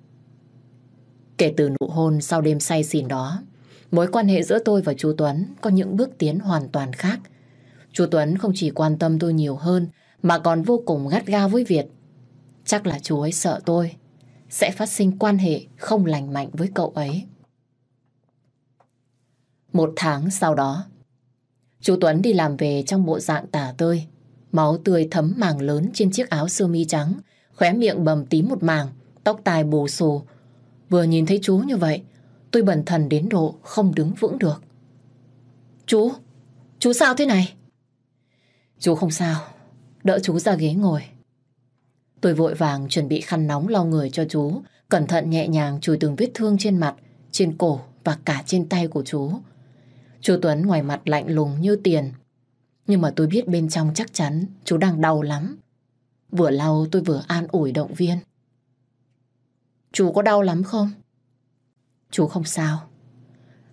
Speaker 2: Kể từ nụ hôn sau đêm say xỉn đó, mối quan hệ giữa tôi và chú Tuấn có những bước tiến hoàn toàn khác. Chú Tuấn không chỉ quan tâm tôi nhiều hơn mà còn vô cùng gắt gao với Việt. Chắc là chú ấy sợ tôi sẽ phát sinh quan hệ không lành mạnh với cậu ấy. Một tháng sau đó, chú Tuấn đi làm về trong bộ dạng tả tơi, máu tươi thấm màng lớn trên chiếc áo sơ mi trắng, khóe miệng bầm tím một màng, tóc tai bù xù. Vừa nhìn thấy chú như vậy, tôi bần thần đến độ không đứng vững được. Chú, chú sao thế này? Chú không sao, đỡ chú ra ghế ngồi. Tôi vội vàng chuẩn bị khăn nóng lau người cho chú, cẩn thận nhẹ nhàng chùi từng vết thương trên mặt, trên cổ và cả trên tay của chú. Chú Tuấn ngoài mặt lạnh lùng như tiền. Nhưng mà tôi biết bên trong chắc chắn chú đang đau lắm. Vừa lau tôi vừa an ủi động viên. Chú có đau lắm không? Chú không sao.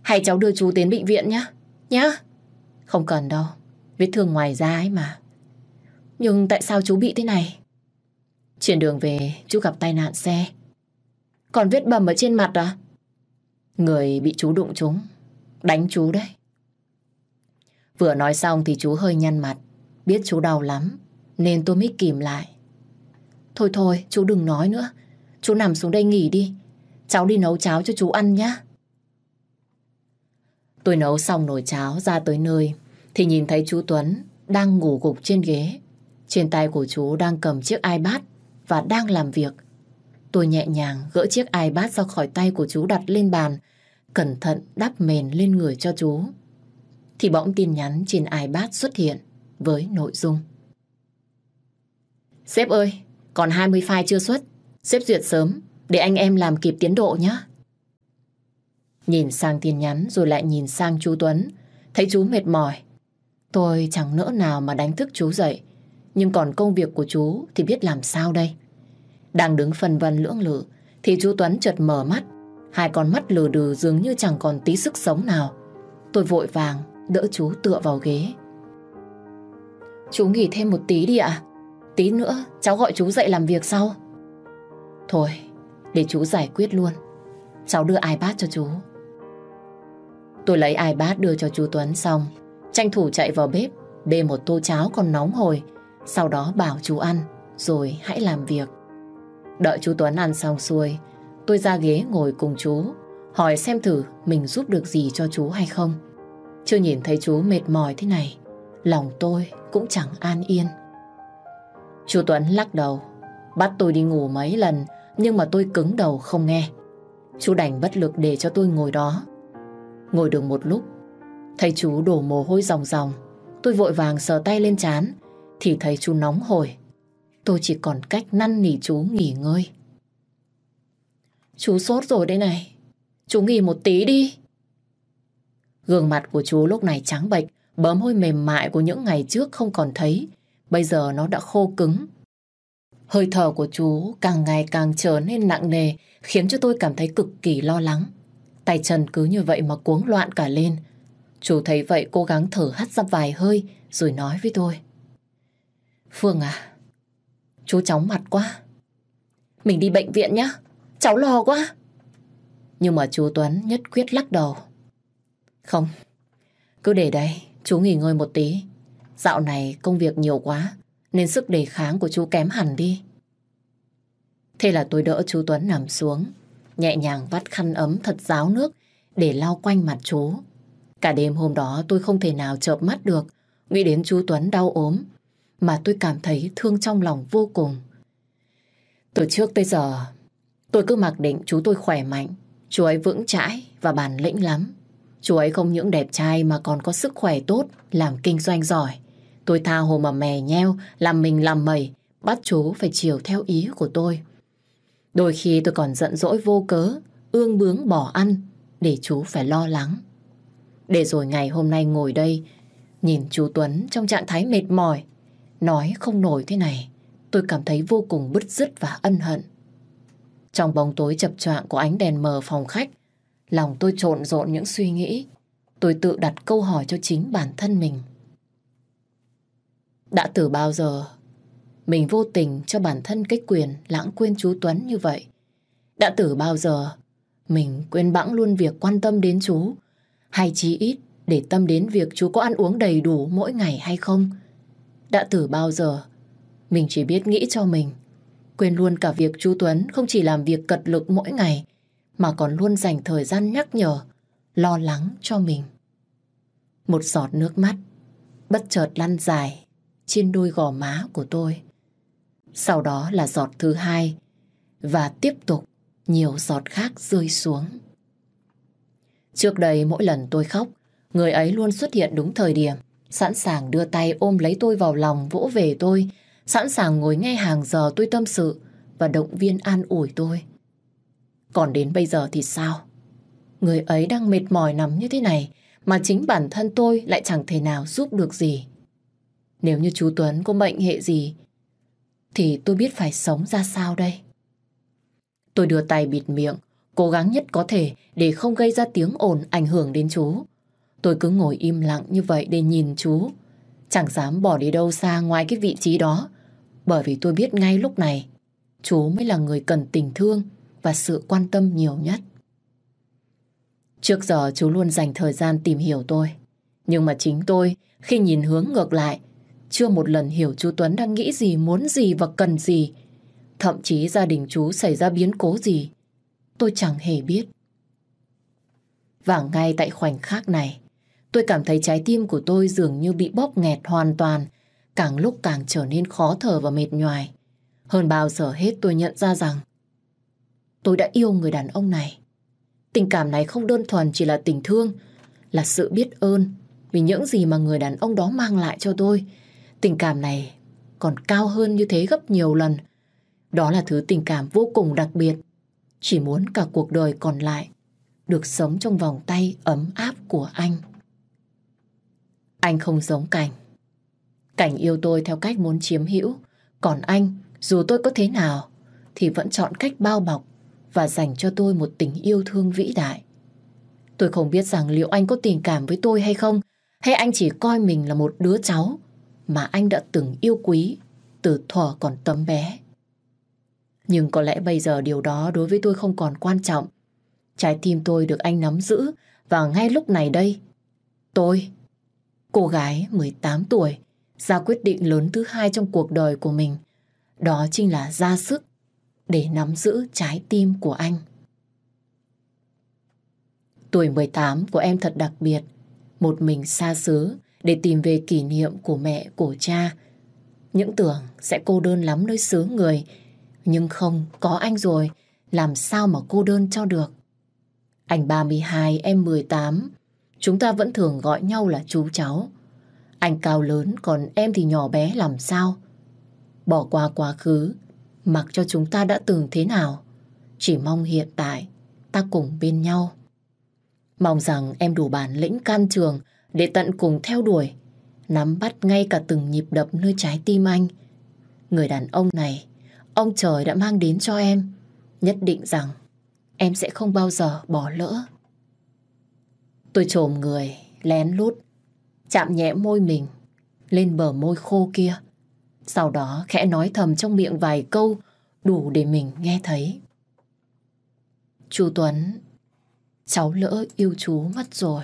Speaker 2: Hay cháu đưa chú đến bệnh viện nhé. Nhá. Không cần đâu. Vết thương ngoài da ấy mà. Nhưng tại sao chú bị thế này? Trên đường về chú gặp tai nạn xe. Còn vết bầm ở trên mặt à? Người bị chú đụng trúng. Đánh chú đấy. Vừa nói xong thì chú hơi nhăn mặt. Biết chú đau lắm. Nên tôi mới kìm lại. Thôi thôi, chú đừng nói nữa. Chú nằm xuống đây nghỉ đi. Cháu đi nấu cháo cho chú ăn nhé. Tôi nấu xong nồi cháo ra tới nơi thì nhìn thấy chú Tuấn đang ngủ gục trên ghế. Trên tay của chú đang cầm chiếc iPad và đang làm việc. Tôi nhẹ nhàng gỡ chiếc iPad ra khỏi tay của chú đặt lên bàn, cẩn thận đắp mền lên người cho chú. Thì bỗng tin nhắn trên iPad xuất hiện với nội dung. Sếp ơi, còn 20 file chưa xuất. Sếp duyệt sớm, để anh em làm kịp tiến độ nhé. Nhìn sang tin nhắn rồi lại nhìn sang chú Tuấn. Thấy chú mệt mỏi. Tôi chẳng nỡ nào mà đánh thức chú dậy. Nhưng còn công việc của chú thì biết làm sao đây. Đang đứng phân vân lưỡng lự thì chú Tuấn chợt mở mắt. Hai con mắt lừ đừ dường như chẳng còn tí sức sống nào. Tôi vội vàng đỡ chú tựa vào ghế. Chú nghỉ thêm một tí đi ạ. Tí nữa cháu gọi chú dậy làm việc sau. Thôi, để chú giải quyết luôn. Cháu đưa iPad cho chú. Tôi lấy iPad đưa cho chú Tuấn xong, tranh thủ chạy vào bếp, bê một tô cháo còn nóng hồi, sau đó bảo chú ăn, rồi hãy làm việc. Đợi chú Tuấn ăn xong xuôi, tôi ra ghế ngồi cùng chú, hỏi xem thử mình giúp được gì cho chú hay không. Chưa nhìn thấy chú mệt mỏi thế này, lòng tôi cũng chẳng an yên. Chú Tuấn lắc đầu, bắt tôi đi ngủ mấy lần, nhưng mà tôi cứng đầu không nghe. Chú đành bất lực để cho tôi ngồi đó. Ngồi được một lúc, thấy chú đổ mồ hôi ròng ròng. Tôi vội vàng sờ tay lên chán, thì thấy chú nóng hổi. Tôi chỉ còn cách năn nỉ chú nghỉ ngơi. Chú sốt rồi đây này. Chú nghỉ một tí đi. Gương mặt của chú lúc này trắng bệch, bớm hôi mềm mại của những ngày trước không còn thấy. Bây giờ nó đã khô cứng. Hơi thở của chú càng ngày càng trở nên nặng nề, khiến cho tôi cảm thấy cực kỳ lo lắng. Tay chân cứ như vậy mà cuống loạn cả lên. Chú thấy vậy cố gắng thở hắt ra vài hơi rồi nói với tôi. Phương à, chú chóng mặt quá. Mình đi bệnh viện nhá, cháu lo quá. Nhưng mà chú Tuấn nhất quyết lắc đầu. Không, cứ để đây, chú nghỉ ngơi một tí. Dạo này công việc nhiều quá, nên sức đề kháng của chú kém hẳn đi. Thế là tôi đỡ chú Tuấn nằm xuống, nhẹ nhàng vắt khăn ấm thật ráo nước để lau quanh mặt chú. Cả đêm hôm đó tôi không thể nào chợp mắt được, nghĩ đến chú Tuấn đau ốm, mà tôi cảm thấy thương trong lòng vô cùng. Từ trước tới giờ, tôi cứ mặc định chú tôi khỏe mạnh, chú ấy vững chãi và bản lĩnh lắm. Chú ấy không những đẹp trai mà còn có sức khỏe tốt, làm kinh doanh giỏi. Tôi tha hồ mà mè nheo, làm mình làm mẩy, bắt chú phải chiều theo ý của tôi. Đôi khi tôi còn giận dỗi vô cớ, ương bướng bỏ ăn, để chú phải lo lắng. Để rồi ngày hôm nay ngồi đây, nhìn chú Tuấn trong trạng thái mệt mỏi, nói không nổi thế này, tôi cảm thấy vô cùng bứt rứt và ân hận. Trong bóng tối chập choạng của ánh đèn mờ phòng khách, lòng tôi trộn rộn những suy nghĩ. Tôi tự đặt câu hỏi cho chính bản thân mình. Đã từ bao giờ mình vô tình cho bản thân cái quyền lãng quên chú Tuấn như vậy? Đã từ bao giờ mình quên bẵng luôn việc quan tâm đến chú? Hay chí ít để tâm đến việc chú có ăn uống đầy đủ mỗi ngày hay không? Đã từ bao giờ mình chỉ biết nghĩ cho mình Quên luôn cả việc chú Tuấn không chỉ làm việc cật lực mỗi ngày mà còn luôn dành thời gian nhắc nhở, lo lắng cho mình. Một giọt nước mắt bất chợt lăn dài trên đôi gò má của tôi. Sau đó là giọt thứ hai và tiếp tục nhiều giọt khác rơi xuống. Trước đây mỗi lần tôi khóc, người ấy luôn xuất hiện đúng thời điểm, sẵn sàng đưa tay ôm lấy tôi vào lòng vỗ về tôi, sẵn sàng ngồi nghe hàng giờ tôi tâm sự và động viên an ủi tôi. Còn đến bây giờ thì sao? Người ấy đang mệt mỏi nằm như thế này mà chính bản thân tôi lại chẳng thể nào giúp được gì. Nếu như chú Tuấn có bệnh hệ gì thì tôi biết phải sống ra sao đây. Tôi đưa tay bịt miệng, cố gắng nhất có thể để không gây ra tiếng ồn ảnh hưởng đến chú. Tôi cứ ngồi im lặng như vậy để nhìn chú. Chẳng dám bỏ đi đâu xa ngoài cái vị trí đó. Bởi vì tôi biết ngay lúc này, chú mới là người cần tình thương và sự quan tâm nhiều nhất. Trước giờ chú luôn dành thời gian tìm hiểu tôi. Nhưng mà chính tôi, khi nhìn hướng ngược lại, chưa một lần hiểu chú Tuấn đang nghĩ gì, muốn gì và cần gì. Thậm chí gia đình chú xảy ra biến cố gì, tôi chẳng hề biết. Và ngay tại khoảnh khắc này, tôi cảm thấy trái tim của tôi dường như bị bóp nghẹt hoàn toàn, càng lúc càng trở nên khó thở và mệt nhoài. Hơn bao giờ hết tôi nhận ra rằng tôi đã yêu người đàn ông này. Tình cảm này không đơn thuần chỉ là tình thương, là sự biết ơn vì những gì mà người đàn ông đó mang lại cho tôi. Tình cảm này còn cao hơn như thế gấp nhiều lần. Đó là thứ tình cảm vô cùng đặc biệt. Chỉ muốn cả cuộc đời còn lại được sống trong vòng tay ấm áp của anh. Anh không giống Cảnh. Cảnh yêu tôi theo cách muốn chiếm hữu. Còn anh, dù tôi có thế nào, thì vẫn chọn cách bao bọc và dành cho tôi một tình yêu thương vĩ đại. Tôi không biết rằng liệu anh có tình cảm với tôi hay không, hay anh chỉ coi mình là một đứa cháu mà anh đã từng yêu quý từ thuở còn tấm bé. Nhưng có lẽ bây giờ điều đó đối với tôi không còn quan trọng. Trái tim tôi được anh nắm giữ và ngay lúc này đây, tôi, cô gái 18 tuổi, ra quyết định lớn thứ hai trong cuộc đời của mình. Đó chính là ra sức để nắm giữ trái tim của anh. Tuổi 18 của em thật đặc biệt, một mình xa xứ để tìm về kỷ niệm của mẹ, của cha. Những tưởng sẽ cô đơn lắm nơi xứ người, nhưng không, có anh rồi, làm sao mà cô đơn cho được. Anh 32, em 18, chúng ta vẫn thường gọi nhau là chú cháu. Anh cao lớn, còn em thì nhỏ bé làm sao? Bỏ qua quá khứ, mặc cho chúng ta đã từng thế nào. Chỉ mong hiện tại, ta cùng bên nhau. Mong rằng em đủ bản lĩnh can trường để tận cùng theo đuổi, nắm bắt ngay cả từng nhịp đập nơi trái tim anh. Người đàn ông này, ông trời đã mang đến cho em, nhất định rằng em sẽ không bao giờ bỏ lỡ. Tôi trồm người, lén lút, chạm nhẹ môi mình lên bờ môi khô kia. Sau đó khẽ nói thầm trong miệng vài câu đủ để mình nghe thấy. Chú Tuấn, cháu lỡ yêu chú mất rồi.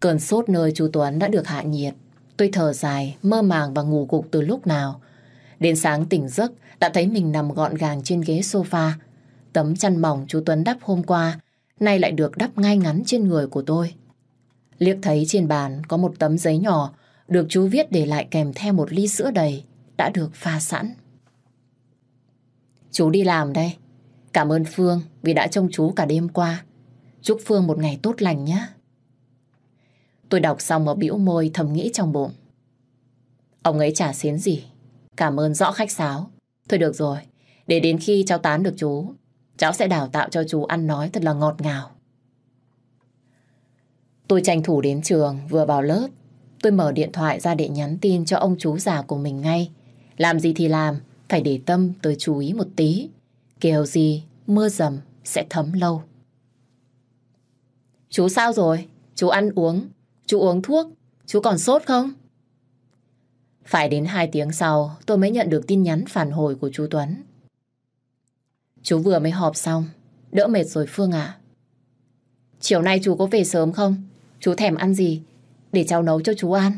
Speaker 2: Cơn sốt nơi chú Tuấn đã được hạ nhiệt. Tôi thở dài, mơ màng và ngủ gục từ lúc nào. Đến sáng tỉnh giấc, đã thấy mình nằm gọn gàng trên ghế sofa. Tấm chăn mỏng chú Tuấn đắp hôm qua, nay lại được đắp ngay ngắn trên người của tôi. Liếc thấy trên bàn có một tấm giấy nhỏ, được chú viết để lại kèm theo một ly sữa đầy, đã được pha sẵn. Chú đi làm đây. Cảm ơn Phương vì đã trông chú cả đêm qua. Chúc Phương một ngày tốt lành nhé. Tôi đọc xong ở bĩu môi thầm nghĩ trong bụng. Ông ấy chả xến gì. Cảm ơn rõ khách sáo. Thôi được rồi, để đến khi cháu tán được chú, cháu sẽ đào tạo cho chú ăn nói thật là ngọt ngào. Tôi tranh thủ đến trường, vừa vào lớp. Tôi mở điện thoại ra để nhắn tin cho ông chú già của mình ngay. Làm gì thì làm, phải để tâm tới chú ý một tí. kêu gì, mưa dầm sẽ thấm lâu. Chú sao rồi? Chú ăn uống Chú uống thuốc, chú còn sốt không? Phải đến 2 tiếng sau tôi mới nhận được tin nhắn phản hồi của chú Tuấn. Chú vừa mới họp xong, đỡ mệt rồi Phương ạ. Chiều nay chú có về sớm không? Chú thèm ăn gì? Để cháu nấu cho chú ăn.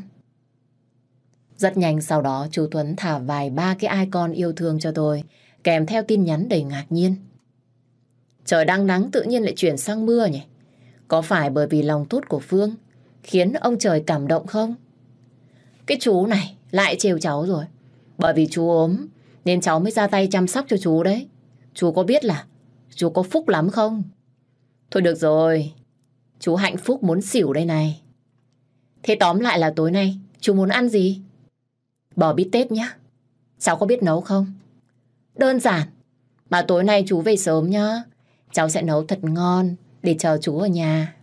Speaker 2: Rất nhanh sau đó chú Tuấn thả vài ba cái icon yêu thương cho tôi, kèm theo tin nhắn đầy ngạc nhiên. Trời đang nắng tự nhiên lại chuyển sang mưa nhỉ? Có phải bởi vì lòng tốt của Phương khiến ông trời cảm động không? Cái chú này lại trêu cháu rồi. Bởi vì chú ốm nên cháu mới ra tay chăm sóc cho chú đấy. Chú có biết là chú có phúc lắm không? Thôi được rồi, chú hạnh phúc muốn xỉu đây này. Thế tóm lại là tối nay chú muốn ăn gì? Bò bít tết nhá. Cháu có biết nấu không? Đơn giản. Mà tối nay chú về sớm nhá. Cháu sẽ nấu thật ngon để chờ chú ở nhà.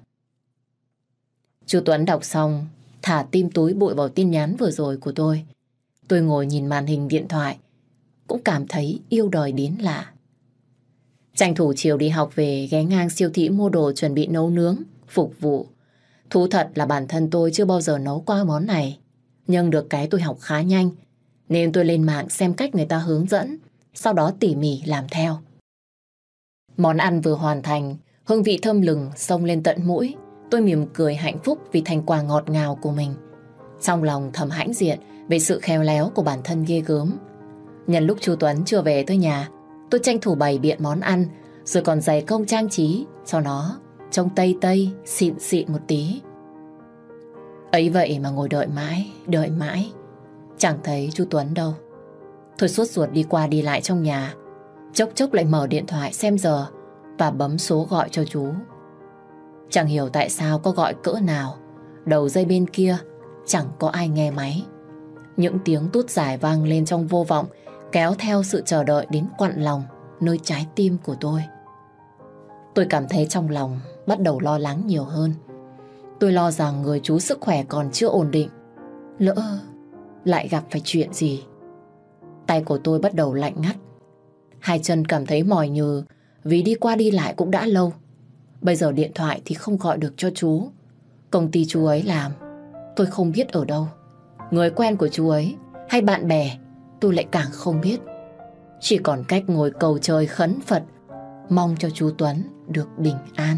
Speaker 2: Chú Tuấn đọc xong, thả tim túi bụi vào tin nhắn vừa rồi của tôi. Tôi ngồi nhìn màn hình điện thoại, cũng cảm thấy yêu đời đến lạ. Tranh thủ chiều đi học về ghé ngang siêu thị mua đồ chuẩn bị nấu nướng, phục vụ. Thú thật là bản thân tôi chưa bao giờ nấu qua món này. Nhưng được cái tôi học khá nhanh, nên tôi lên mạng xem cách người ta hướng dẫn, sau đó tỉ mỉ làm theo. Món ăn vừa hoàn thành, hương vị thơm lừng xông lên tận mũi. Tôi mỉm cười hạnh phúc vì thành quả ngọt ngào của mình. Trong lòng thầm hãnh diện về sự khéo léo của bản thân ghê gớm. Nhân lúc chú Tuấn chưa về tới nhà, tôi tranh thủ bày biện món ăn, rồi còn dày công trang trí cho nó trông tây tây, xịn xịn một tí. Ấy vậy mà ngồi đợi mãi, đợi mãi, chẳng thấy chú Tuấn đâu. Tôi suốt ruột đi qua đi lại trong nhà, chốc chốc lại mở điện thoại xem giờ và bấm số gọi cho chú. Chẳng hiểu tại sao có gọi cỡ nào Đầu dây bên kia Chẳng có ai nghe máy Những tiếng tút dài vang lên trong vô vọng, kéo theo sự chờ đợi đến quặn lòng, nơi trái tim của tôi. Tôi cảm thấy trong lòng bắt đầu lo lắng nhiều hơn. Tôi lo rằng người chú sức khỏe còn chưa ổn định. Lỡ lại gặp phải chuyện gì. Tay của tôi bắt đầu lạnh ngắt. Hai chân cảm thấy mỏi nhừ vì đi qua đi lại cũng đã lâu. Bây giờ điện thoại thì không gọi được cho chú. Công ty chú ấy làm, tôi không biết ở đâu. Người quen của chú ấy hay bạn bè tôi lại càng không biết. Chỉ còn cách ngồi cầu trời khấn Phật, mong cho chú Tuấn được bình an.